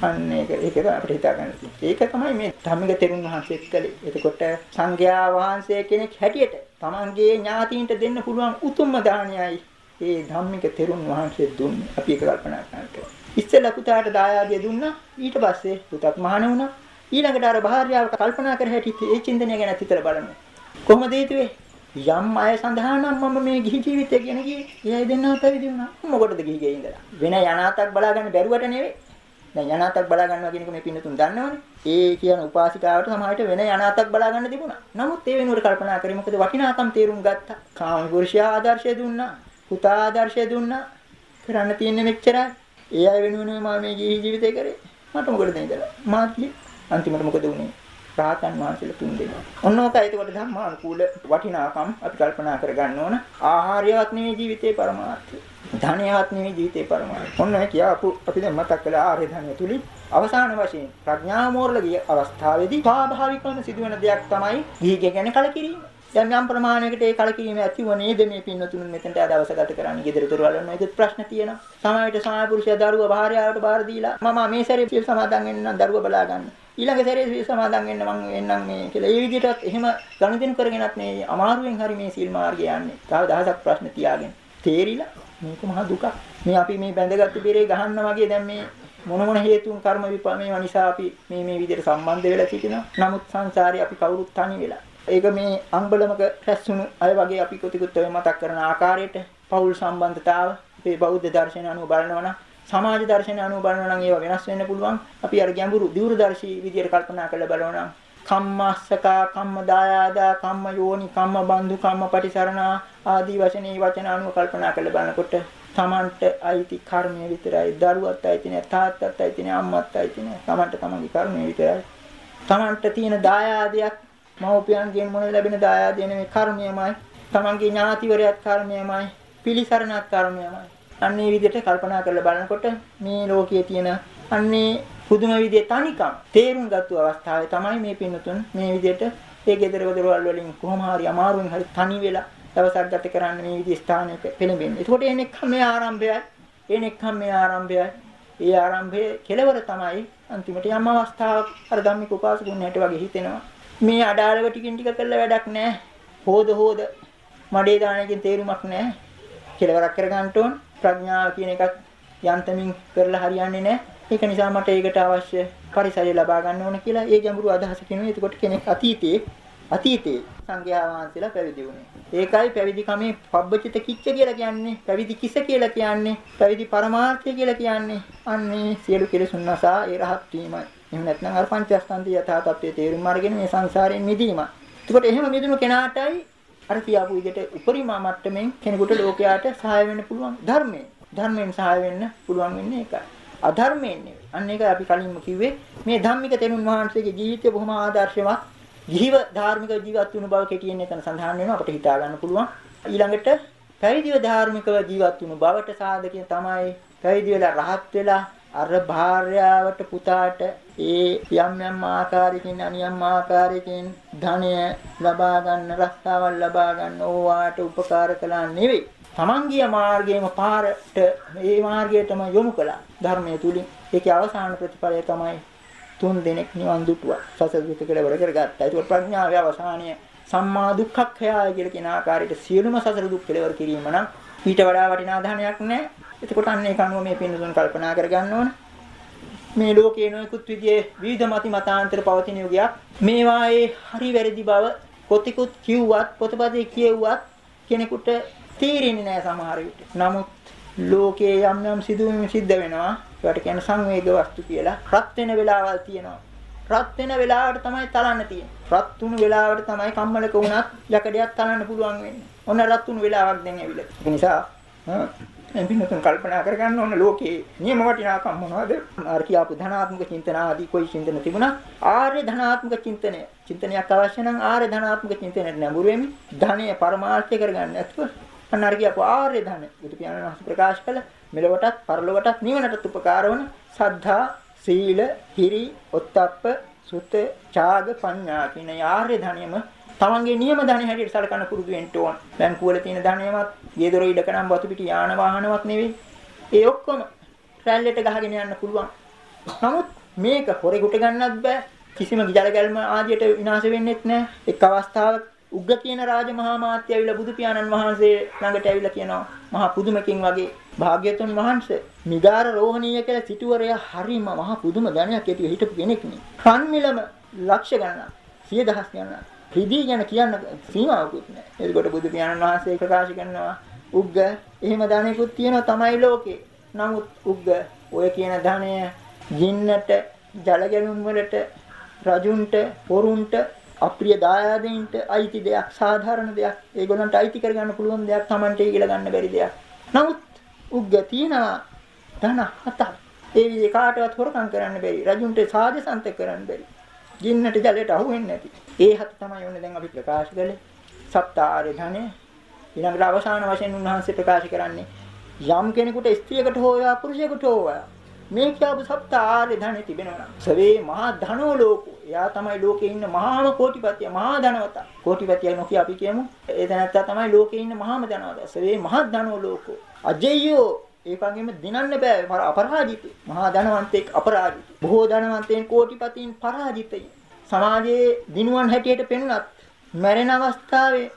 අන්න ඒක ඒක අපිට හිතා ගන්න ඒක තමයි මේ ධම්මික තෙරුන් වහන්සේ කළේ. එතකොට සංඝයා වහන්සේ කෙනෙක් හැටියට තමන්ගේ ඥාතීන්ට දෙන්න පුළුවන් උතුම්ම දානයයි ඒ ධම්මික තෙරුන් වහන්සේ දුන්නේ. අපි ඒක කල්පනා කරනවා. ඉස්සෙල්ලා පුතාට දායාදිය දුන්නා. ඊට පස්සේ පුතත් මහාන වුණා. ඊළඟට අර භාර්යාවට කල්පනා කර හැටි ඒ චින්තනය ගැන හිතලා බලමු. කොහොමද හිතුවේ? යම් අය සඳහා නම් මම මේ ගිහි ජීවිතය ගැන කියේ. එයයි දෙන්නා පැවිදි වුණා. මොකටද ගිහි ගේ ඉඳලා? වෙන යනාතක් බලා ගන්න බැරුවට නෙවෙයි. දැන් යනාතක් බලා ගන්නවා කියන එක මේ පින්නතුන් දන්නවනේ. ඒ කියන උපාසිකාවට සමහරට වෙන යනාතක් බලා ගන්න තිබුණා. නමුත් ඒ වෙනුවට කල්පනා කරේ මොකද වටිනාකම් තේරුම් ගත්තා. කාම පුරුෂයා ආදර්ශය දුන්නා. පුතා ආදර්ශය දුන්නා. කරන්න තියෙන්නේ මෙච්චරයි. ඒ අය වෙනුවෙන් මම මේ ගිහි ජීවිතය කරේ. මට මොකටද ඉඳලා? මාත් අන්තිමට මොකද වුනේ? රාතන් වහන්සේලා තුන් දෙනා. ඔන්න ඔක ඒකට ධම්මානුකූල වටිනාකම් අපි කල්පනා කරගන්න ඕන. ආහාරයවත් නෙවෙයි ජීවිතේ පරමාර්ථය. ධනයවත් නෙවෙයි ජීවිතේ පරමාර්ථය. ඔන්න ඔය කියාපු අපි දැන් මතක් කළා ආර්ය ධනය තුලින් අවසාන වශයෙන් ප්‍රඥාව මෝරල ගිය අවස්ථාවේදී ස්වාභාවිකවම සිදුවෙන දෙයක් තමයි ගිහිගේ ගැන කලකිරීම. දැන් යම් ප්‍රමාණයකට ඒ කලකිරීම ඇතිව නේද මේ පින්නතුන් මෙතනට දවස ගත කරන්නේ ගෙදර දොරවල් වල නොයෙකුත් ප්‍රශ්න තියෙනවා. සමාජයට සමාජ පුරුෂයා දරුවා භාර්යාවට බාර දීලා මම මේ සැරේ සිල් සමාදන් වෙන්න නම් දරුවා බලා ගන්න. ඊළඟ සැරේ සිල් සමාදන් වෙන්න මං එන්නම් මේ කියලා. ඒ විදිහටත් එහෙම ගනුදෙනු කරගෙනත් මේ අමාරුවෙන් හරි මේ සිල් මාර්ගය යන්නේ. තව දහසක් ප්‍රශ්න තියාගෙන. තේරිලා මේක මහා දුකක්. මේ අපි මේ බැඳගත්තු බෙරේ ගහන්න වගේ දැන් මේ මොන මොන හේතුන් කර්ම විපාක මේවා නිසා අපි මේ මේ විදිහට සම්බන්ධ වෙලා සිටිනවා. නමුත් සංසාරේ අපි කවුරුත් තනි වෙලා. ඒක මේ අම්බලමක රැස්ුණු අය වගේ අපි කොතිකුත් ඔය මතක් කරන ආකාරයට පෞල් සම්බන්ධතාව අපේ බෞද්ධ දර්ශනය අනුව බලනවා නම් සමාජ දර්ශනය අනුව බලනවා නම් ඒවා වෙනස් වෙන්න පුළුවන්. අපි අර ගැඹුරු දිවුරදර්ශී විදියට කල්පනා කරලා බලනවා නම් කම්මස්සකා කම්ම දායාදා කම්ම යෝනි කම්ම බන්දු කම්ම පටිසරණා ආදී වචනේ වචන අනුව කල්පනා කරලා බලනකොට තමන්ට අයිති කර්මය විතරයි. දරුවත් අයිති නෑ තාත්තත් අයිති නෑ අම්මත් අයිති නෑ. තමන්ට තමන්ගේ කර්මය විතරයි. තමන්ට තියෙන දායාදයක් මව්පියන්ගෙන් මොන ලැබෙන දායාදය නෙමෙයි කර්මයමයි. තමන්ගේ ඥාතිවරයත් කර්මයමයි. පිළිසරණත් කර්මයමයි. අන්නේ විදිහට කල්පනා කරලා බලනකොට මේ ලෝකයේ තියෙන අන්නේ පුදුම විදිහේ තනිකම් තේරුම් ගත්තු අවස්ථාවේ තමයි මේ පින්නතුන් මේ විදිහට ඒ gedara වදරවල් වලින් කොහොම හරි අමාරුවෙන් හරි තනි වෙලා දවසක් ගත කරන්න මේ විදිහේ ස්ථානයක පෙළඹෙන්නේ. ඒකට එනෙක්ම මේ ආරම්භයයි. එනෙක්ම මේ ආරම්භයයි. ඒ ආරම්භයේ කෙලවර තමයි අන්තිමට යම් අවස්ථාවක් අර ධම්මික උපාසකුණ්ණයට වගේ හිතෙනවා. මේ අඩාලව ටිකින් ටික කළා වැඩක් නැහැ. හොද හොද මඩේ දානකින් තේරුමක් නැහැ. කෙලවරක් කරගන්න ඕන. ප්‍රඥාව කියන එකත් යන්තමින් කරලා හරියන්නේ නැහැ. ඒක නිසා මට ඒකට අවශ්‍ය පරිසරය ලබා ගන්න ඕන කියලා ඒ ගැඹුරු අදහස කියනවා. එතකොට කෙනෙක් අතීතයේ අතීතයේ සංඝයා වහන්සේලා පැවිදි වුණේ. ඒකයි පැවිදි කමේ පබ්බචිත කිච්ච කියලා කියන්නේ. පැවිදි කිස කියලා කියන්නේ. පැවිදි පරමාර්ථය කියලා කියන්නේ. අන්නේ සියලු කෙලෙසුන් නැසා ඒ රහත් වීමයි. එහෙම නැත්නම් අර පංචස්කන්ධය යථා තත්ත්වයේ තේරුම් අරගෙන මේ සංසාරයෙන් මිදීමයි. එතකොට එහෙම මිදුණු කෙනාටයි අර කියාපු විදිහට උපරිම මට්ටමින් කෙනෙකුට ලෝකයාට සහාය වෙන්න පුළුවන් ධර්මයෙන්. ධර්මයෙන් සහාය වෙන්න පුළුවන් වෙන්නේ ඒකයි. අධර්මයෙන් නෙවෙයි. අන්න ඒකයි අපි කලින්ම කිව්වේ මේ ධම්මික තෙරුන් වහන්සේගේ ජීවිතය බොහොම ආදර්ශවත්. ජීව ධාර්මික ජීවත් වුණු බව කෙටියෙන් එතන සඳහන් වෙනවා අපිට හිතා ගන්න පුළුවන්. ඊළඟට පැවිදිව ධාර්මිකව ජීවත් වුණු බවට සාධකයෙන් තමයි පැවිදි වෙලා රහත් වෙලා අර භාර්යාවට පුතාට ඒ යම් යම් ආකාරයකින් අනියම් ආකාරයකින් ධනය ලබා ගන්න රස්සාවල් ලබා ගන්න ඕවාට උපකාර කළා නෙවෙයි. තමන්ගේ මාර්ගයේම පාරට මේ මාර්ගයටම යොමු කළා. ධර්මයේ තුලින් ඒකේ අවසාන ප්‍රතිඵලය තමයි තුන් දෙනෙක් නිවන් දුටුවා. සසර දුක කෙලවර කරගත්තා. ඒක ප්‍රඥාවේ අවසානය සම්මා දුක්ඛක්ඛයය කියලා කියන ආකාරයට සියලුම සසර දුක් කෙලවර කිරීම නම් ඊට වඩා වටිනා ධනයක් නැහැ එතකොට අන්න ඒක අනුව මේ පින්නතුන් කල්පනා කරගන්න ඕන. මේ ලෝකයේ නොයෙකුත් විදිහේ විවිධ මති මතාන්තර පවතින යුගයක් මේවායේ හරි වැරදි බව කොතිකුත් කිව්වත් පොතපතේ කියවුවත් කෙනෙකුට තේරෙන්නේ නැහැ සමහර විට. නමුත් ලෝකයේ යම් යම් සිදුවීම් සිද්ධ වෙනවා. ඒකට කියන්නේ සංවේග වස්තු කියලා. රත් වෙන වෙලාවල් තියෙනවා. රත් වෙන වෙලාවට තමයි තලන්න තියෙන්නේ. රත් වුණු වෙලාවට තමයි කම්මලක වුණත් යකඩයක් තලන්න පුළුවන් වෙන්නේ. ඔන්න රත් වුණු වෙලාවක් දැන් ඇවිල්ලා. ඒ නිසා මම පින්නතුන් කල්පනා කරගන්න ඕන ලෝකේ නියම වටිනාකම් මොනවද? අර කියාපු ධනාත්මක චින්තන ආදී કોઈ චින්තන තිබුණා. ආර්ය ධනාත්මක චින්තනය. චින්තනයක් අවශ්‍ය නම් ආර්ය ධනාත්මක චින්තනයට නැඹුරු වෙමි. ධනය පරමාර්ථය කරගන්න නැතුව අන්න අර කියපු ආර්ය ධන බුදු පියාණන් වහන්සේ ප්‍රකාශ කළ මෙලොවටත් පරලොවටත් නිවනටත් උපකාර වන සද්ධා සීල හිරි ඔත්තප්ප සුත ඡාග පඤ්ඤා කියන ආර්ය ධනියම තමන්ගේ නියම ධනෙ හැටියට සලකන පුරුදු වෙන්න ඕන. බැංකුව වල තියෙන ධනයවත්, ගේ දොර ඉඩකනම් වතු පිටි යාන වාහනවත් නෙවෙයි. ඒ ඔක්කොම රැල්ලට ගහගෙන යන්න පුළුවන්. නමුත් මේක හොරෙකුට ගන්නත් බෑ. කිසිම ජල ගැල්ම ආදියට විනාශ වෙන්නෙත් නෑ. එක් අවස්ථාවක උග්ග කියන රාජමහා මාත්‍ය ඇවිල්ලා බුදු පියාණන් වහන්සේ ළඟට ඇවිල්ලා කියනවා මහා පුදුමකින් වගේ භාග්‍යතුන් වහන්සේ මිගාර රෝහණීය කියලා සිටුවරයා හරිම මහා පුදුම ධනයක් ඇතිව හිටපු කෙනෙක් නේ. කන්මිලම ලක්ෂ ගණනක්, සිය දහස් ගණනක්. රිදී ගැන කියන්න සීමාවකුත් නැහැ. එතකොට බුදු පියාණන් වහන්සේ ප්‍රකාශ කරනවා උග්ග එහෙම ධනෙකුත් තියෙනවා තමයි ලෝකේ. නමුත් උග්ග ඔය කියන ධනය ජින්නට, ජල ගැලුම් වලට, රජුන්ට, පොරුන්ට අප්‍රිය දායාදෙන්ට අයිති දෙයක් සාධාරණ දෙයක් ඒගොල්ලන්ට අයිති කරගන්න පුළුවන් දෙයක් Tamante කියලා ගන්න බැරි දෙයක්. නමුත් උග්ග තියනවා ධන හතක්. ඒ විදිහේ කාටවත් හොරකම් කරන්න බැරි. රජුන්ට සාදසන්ත කරන්න බැරි. ගින්නට ජලයට අහු වෙන්නේ නැති. ඒ හත තමයි ඕනේ දැන් අපි ප්‍රකාශ කළේ. සප්තාරේ ධනෙ ඊළඟට අවසාන වශයෙන් උන්වහන්සේ ප්‍රකාශ කරන්නේ යම් කෙනෙකුට ස්ත්‍රියකට හෝ පුරුෂයෙකුට හෝ මේ කියපු සප්ත ආර්ය ධනෙ තිබෙනවා. සවේ මහා ධනෝ ලෝකෝ. එයා තමයි ලෝකේ ඉන්න මහාම කෝටිපතිය, මහා ධනවතා. කෝටිපතිය නොකිය අපි කියමු. ඒ දැනත්තා තමයි ලෝකේ ඉන්න මහාම ධනවතා. සවේ මහා ධනෝ ලෝකෝ. අජේයෝ ඒකගෙම දිනන්න බෑ අපරාජිත. මහා ධනවන්තෙක් අපරාජිත. බොහෝ ධනවන්තයන් කෝටිපතීන් පරාජිතයි. සමාජයේ දිනුවන් හැටියට පෙනුනත් මැරෙන අවස්ථාවේ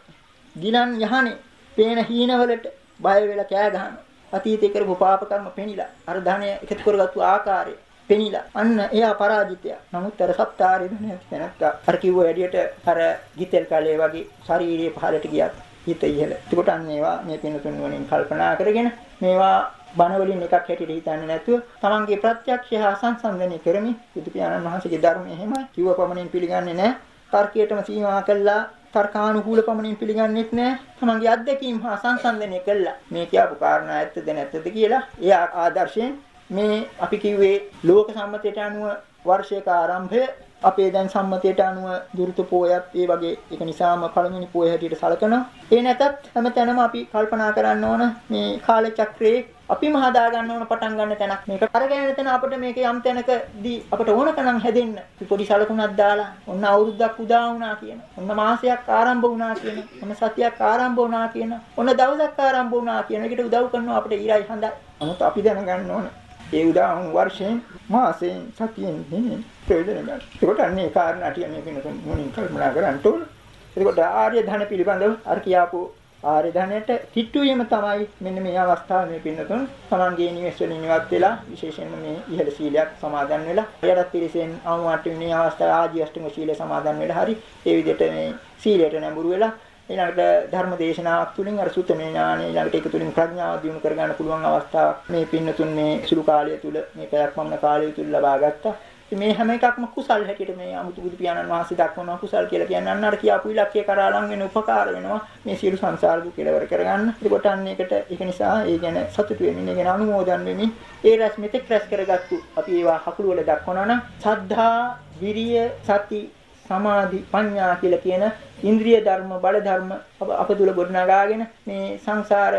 ගිලන් යහනේ පේන හීනවලට බය වෙලා කෑ ගහනවා. අතීතේ කරපු පාප කර්ම පෙනිලා අර ධනය එකතු කරගත්තු ආකාරය පෙනිලා අන්න එයා පරාජිතය. නමුත් අර සප්තාරේ ධනය නැත්තා අර කිව්ව වැඩියට අර ගිතෙල් කලේ වගේ ශාරීරියේ පහළට ගියත් හිත ඉහළ. ඒකට අන්න ඒවා මේ පින්තුන් වලින් කල්පනා කරගෙන මේවා බණ වලින් එකක් හැටියට හිතන්නේ නැතුව තමන්ගේ ප්‍රත්‍යක්ෂය හා සංසන්දනය කරමින් බුදු පියාණන් වහන්සේගේ ධර්මය එහෙමයි කිව්ව පමණින් පිළිගන්නේ නැහැ. තර්කයටම සීමා කළා තර්කානුකූල පමණින් පිළිගන්නෙත් නැහැ. තමන්ගේ අත්දැකීම් හා සංසන්දනය කළා. මේ කියපු කාරණා ඇත්තද නැත්තද කියලා ඒ ආදර්ශයෙන් මේ අපි කිව්වේ ලෝක සම්මතයට අනුව වර්ෂයක ආරම්භය අපේ දැන් සම්මතයට අනුව දුරුත පෝයත් ඒ වගේ ඒක නිසාම පළවෙනි පෝය හැටියට සලකනවා. ඒ නැතත් හැමතැනම අපි කල්පනා කරන්න ඕන මේ කාල චක්‍රයේ අපිම හදා ගන්න ඕන පටන් ගන්න තැනක්. මේක කරගෙන තැන අපිට මේක යම් තැනකදී අපිට ඕනකනම් හැදෙන්න පොඩි සලකුණක් දාලා ඔන්න අවුරුද්දක් උදා වුණා කියන. ඔන්න මාසයක් ආරම්භ වුණා කියන. ඔන්න සතියක් ආරම්භ වුණා කියන. ඔන්න දවසක් ආරම්භ වුණා කියන එකට උදව් කරනවා අපිට ඊරයි හඳයි. නමුත් අපි දැනගන්න ඕන. ඒ උදා වුණු වර්ෂයෙන් මාසයෙන් සතියෙන් දිනෙන් ප්‍රයෝජන ගන්න. ඒකට අන්නේ කාරණා ටික මේ වෙන මොනින් කල්පනා කරන්න ඕන. එතකොට ආර්ය ධන පිළිබඳව අර කියාපු ආර්ය ධනයට කිට්ටු වීම තමයි මෙන්න මේ අවස්ථාව මේ පින්නතුන් තමන්ගේ නිවෙස් වලින් ඉවත් වෙලා විශේෂයෙන්ම මේ ඉහළ සීලයක් සමාදන් වෙලා එයටත් පිළිසෙන් අවමාට වෙන අවස්ථාව ආජී අෂ්ටම සීලය සමාදන් වෙලා හරි ඒ විදිහට මේ සීලයට නැඹුරු වෙලා ඊළඟට ධර්ම දේශනාවක් තුළින් අර සුත්තමේ ඥානය ඊළඟට ඒක තුළින් ප්‍රඥාව දියුණු කරගන්න පුළුවන් අවස්ථාවක් මේ පින්නතුන් මේ සුළු කාලය තුල මේ පැයක් පමණ කාලය තුල ලබා ගත්තා. මේ හැම එකක්ම කුසල් හැටියට මේ අමුතු බුදු පියාණන් වහන්සේ දක්වනවා කුසල් කියලා කියන්නේ අන්න අර කියාපු ඉලක්කය කරා ලං වෙන උපකාර වෙනවා මේ සියලු සංසාර දුක කෙලවර කරගන්න. ඒකට අන්න ඒකට ඒක නිසා ඒ ගැන සතුටු වෙමින් ඒ ගැන අනුමෝදන් වෙමින් ඒ රැස් මෙතෙක් රැස් කරගත්තු අපි ඒවා හකුළු වල දක්වනවා නම් සද්ධා, විරිය, සති, සමාධි, ප්‍රඥා කියලා කියන ඉන්ද්‍රිය ධර්ම, බල ධර්ම අප තුල ගොඩනගාගෙන මේ සංසාර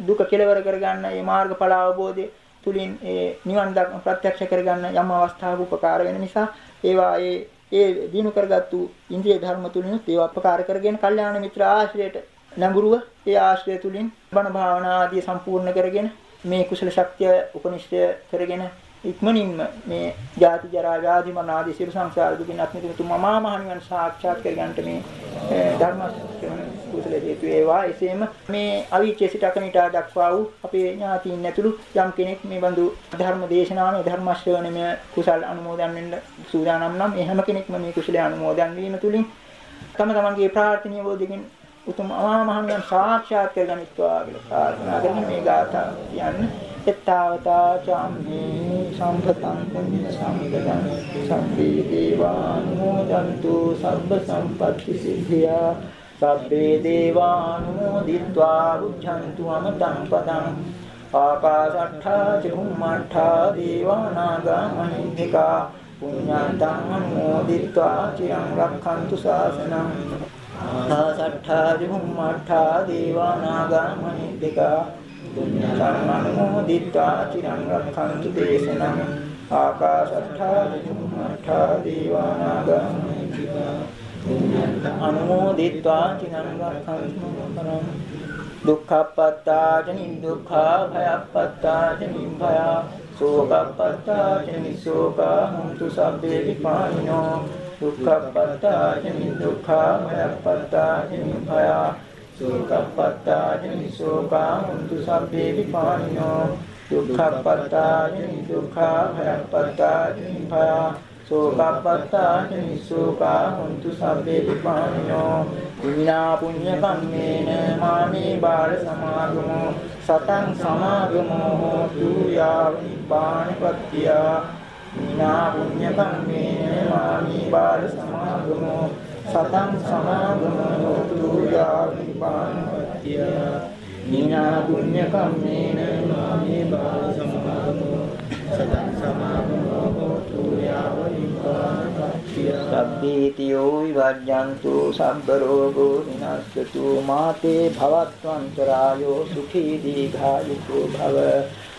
දුක කෙලවර කරගන්න මේ මාර්ගඵල අවබෝධය තුලින් ඒ නිවන් දක්ම ප්‍රත්‍යක්ෂ කරගන්න යම් අවස්ථාවක උපකාර වෙන නිසා ඒවා ඒ ඒ දිනු කරගත්තු ඉන්ද්‍රිය ධර්ම තුලින් ඒවා උපකාර කරගෙන කල්යාණ මිත්‍ර ආශ්‍රයයට නැඹුරුව ඒ ආශ්‍රය තුලින් බණ භාවනා ආදී සම්පූර්ණ කරගෙන මේ කුසල ශක්තිය උපනිෂ්ඨය කරගෙන ඉක්මනින්ම මේ ජාති ජරා ව්‍යාධි මරණ ආදී සියලු සංසාර දුකින් අත් මිදෙන තුමා මහ නිවන් සාක්ෂාත් කර ගන්නට මේ ධර්ම කුසල හේතු වේවා. එසේම මේ අවීචේ සිට අකනිටා දක්වා වූ අපේ ඥාතීන් ඇතුළු යම් කෙනෙක් මේ බඳු ධර්ම දේශනාවේ ධර්ම ශ්‍රවණමය කුසල් අනුමෝදන් වෙන්න සූදානම් නම් මේ හැම කෙනෙක්ම මේ කුසලයේ අනුමෝදන් වීම තුලින් තම තමන්ගේ ප්‍රාර්ථනීය බෝධිකින් උතුම් අමා මහ නිවන් සාක්ෂාත් කරගනිත්වා කියලා ප්‍රාර්ථනා කරන මේ ගාථා කියන්නේ. එත්තාවතා චම්මේ සම්පතං කුඤ්ඤ සම්පතං සම්පී දේවානුමෝදන්තු සබ්බ සම්පත්ති සිද්ධියා සබ්බේ දේවානුමෝදිත්වා උච්ඡන්තු අමතං පදං ආකාශට්ඨා චුම්මට්ඨා දේවානාගා මහින්దికා පුඤ්ඤන්තං අනුමෝදිත්වා චිරං රක්ඛන්තු ශාසනං ආකාශට්ඨා චුම්මට්ඨා දේවානාගා මහින්దికා සම්මනුමෝදිත්වා චිරං රක්ඛන්තු දේශනං ආකාශට්ඨා චුම්මඨා දීවානාගං අනුමෝදිත්වා චිරං රක්ඛන්තු පරං දුක්ඛප්පත්තා චනි දුක්ඛා භයප්පත්තා චනි භය සෝකප්පත්තා චනි සෝකා හුන්තු සබ්බේ විපානිනෝ දුක්ඛප්පත්තා චනි දුක්ඛා භයප්පත්තා චනි භය සෝකප්පත්තානි සෝකා මුතු සබ්බේ විපානිනෝ දුක්ඛප්පත්තානි දුක්ඛා භයප්පත්තානි භය. සෝකප්පත්තානි සෝකා මුතු සබ්බේ විපානිනෝ විනා පුඤ්ඤ කම්මේන මාමේ බාල සමාගමෝ. සතං සමාගමෝ හෝතු යාව නිපානපත්තිය විනා පුඤ්ඤ කම්මේන මාමේ බාල සමාගමෝ. සතං සමාගමෝතු යාවිපානපත්තිය නිනා පුඤ්ඤ කම්මේන මාමේ බාල සමාගමෝ සතං සමාගමෝතු යාවිපානපත්තිය සබ්බීතියෝ විවජ්ජන්තු සබ්බ රෝගෝ විනස්සතු මාතේ භවත්වන්තරායෝ සුඛී දීඝායුකෝ භව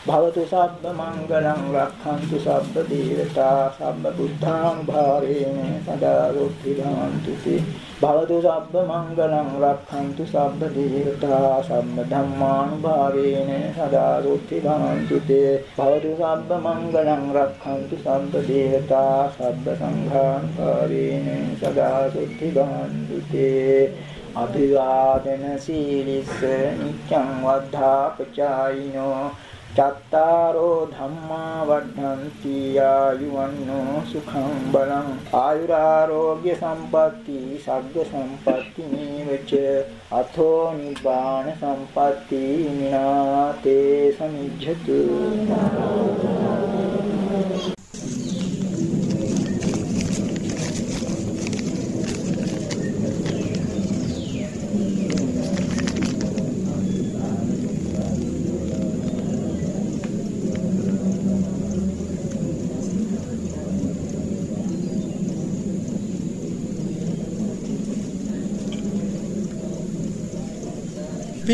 භවතු සබ්බ මංගලං රක්ඛන්තු සබ්බ දේවතා සබ්බ බුද්ධානුභාවේන සදා රුක්ඛි භවන්තු තේ. භවතු සබ්බ මංගලං රක්ඛන්තු සබ්බ දේවතා සබ්බ ධම්මානුභාවේන සදා රුක්ඛි භවන්තු තේ. භවතු සබ්බ මංගලං රක්ඛන්තු සබ්බ දේවතා සබ්බ සංඝානුභාවේන සදා රුක්ඛි භවන්තු තේ. අභිවාදන සීලිස්ස නිච්ඡං වද්ධා පචායිනෝ චත්තාරෝ ධම්මා වඩ්ඩಂತಿ ආයුවන්නෝ සුඛං බලං ආයුරාෝග්‍ය සම්පatti සග්ග සම්පatti නීවච අතෝ නිබ්බාන සම්පatti මිනාතේ සමිජ්ජතු.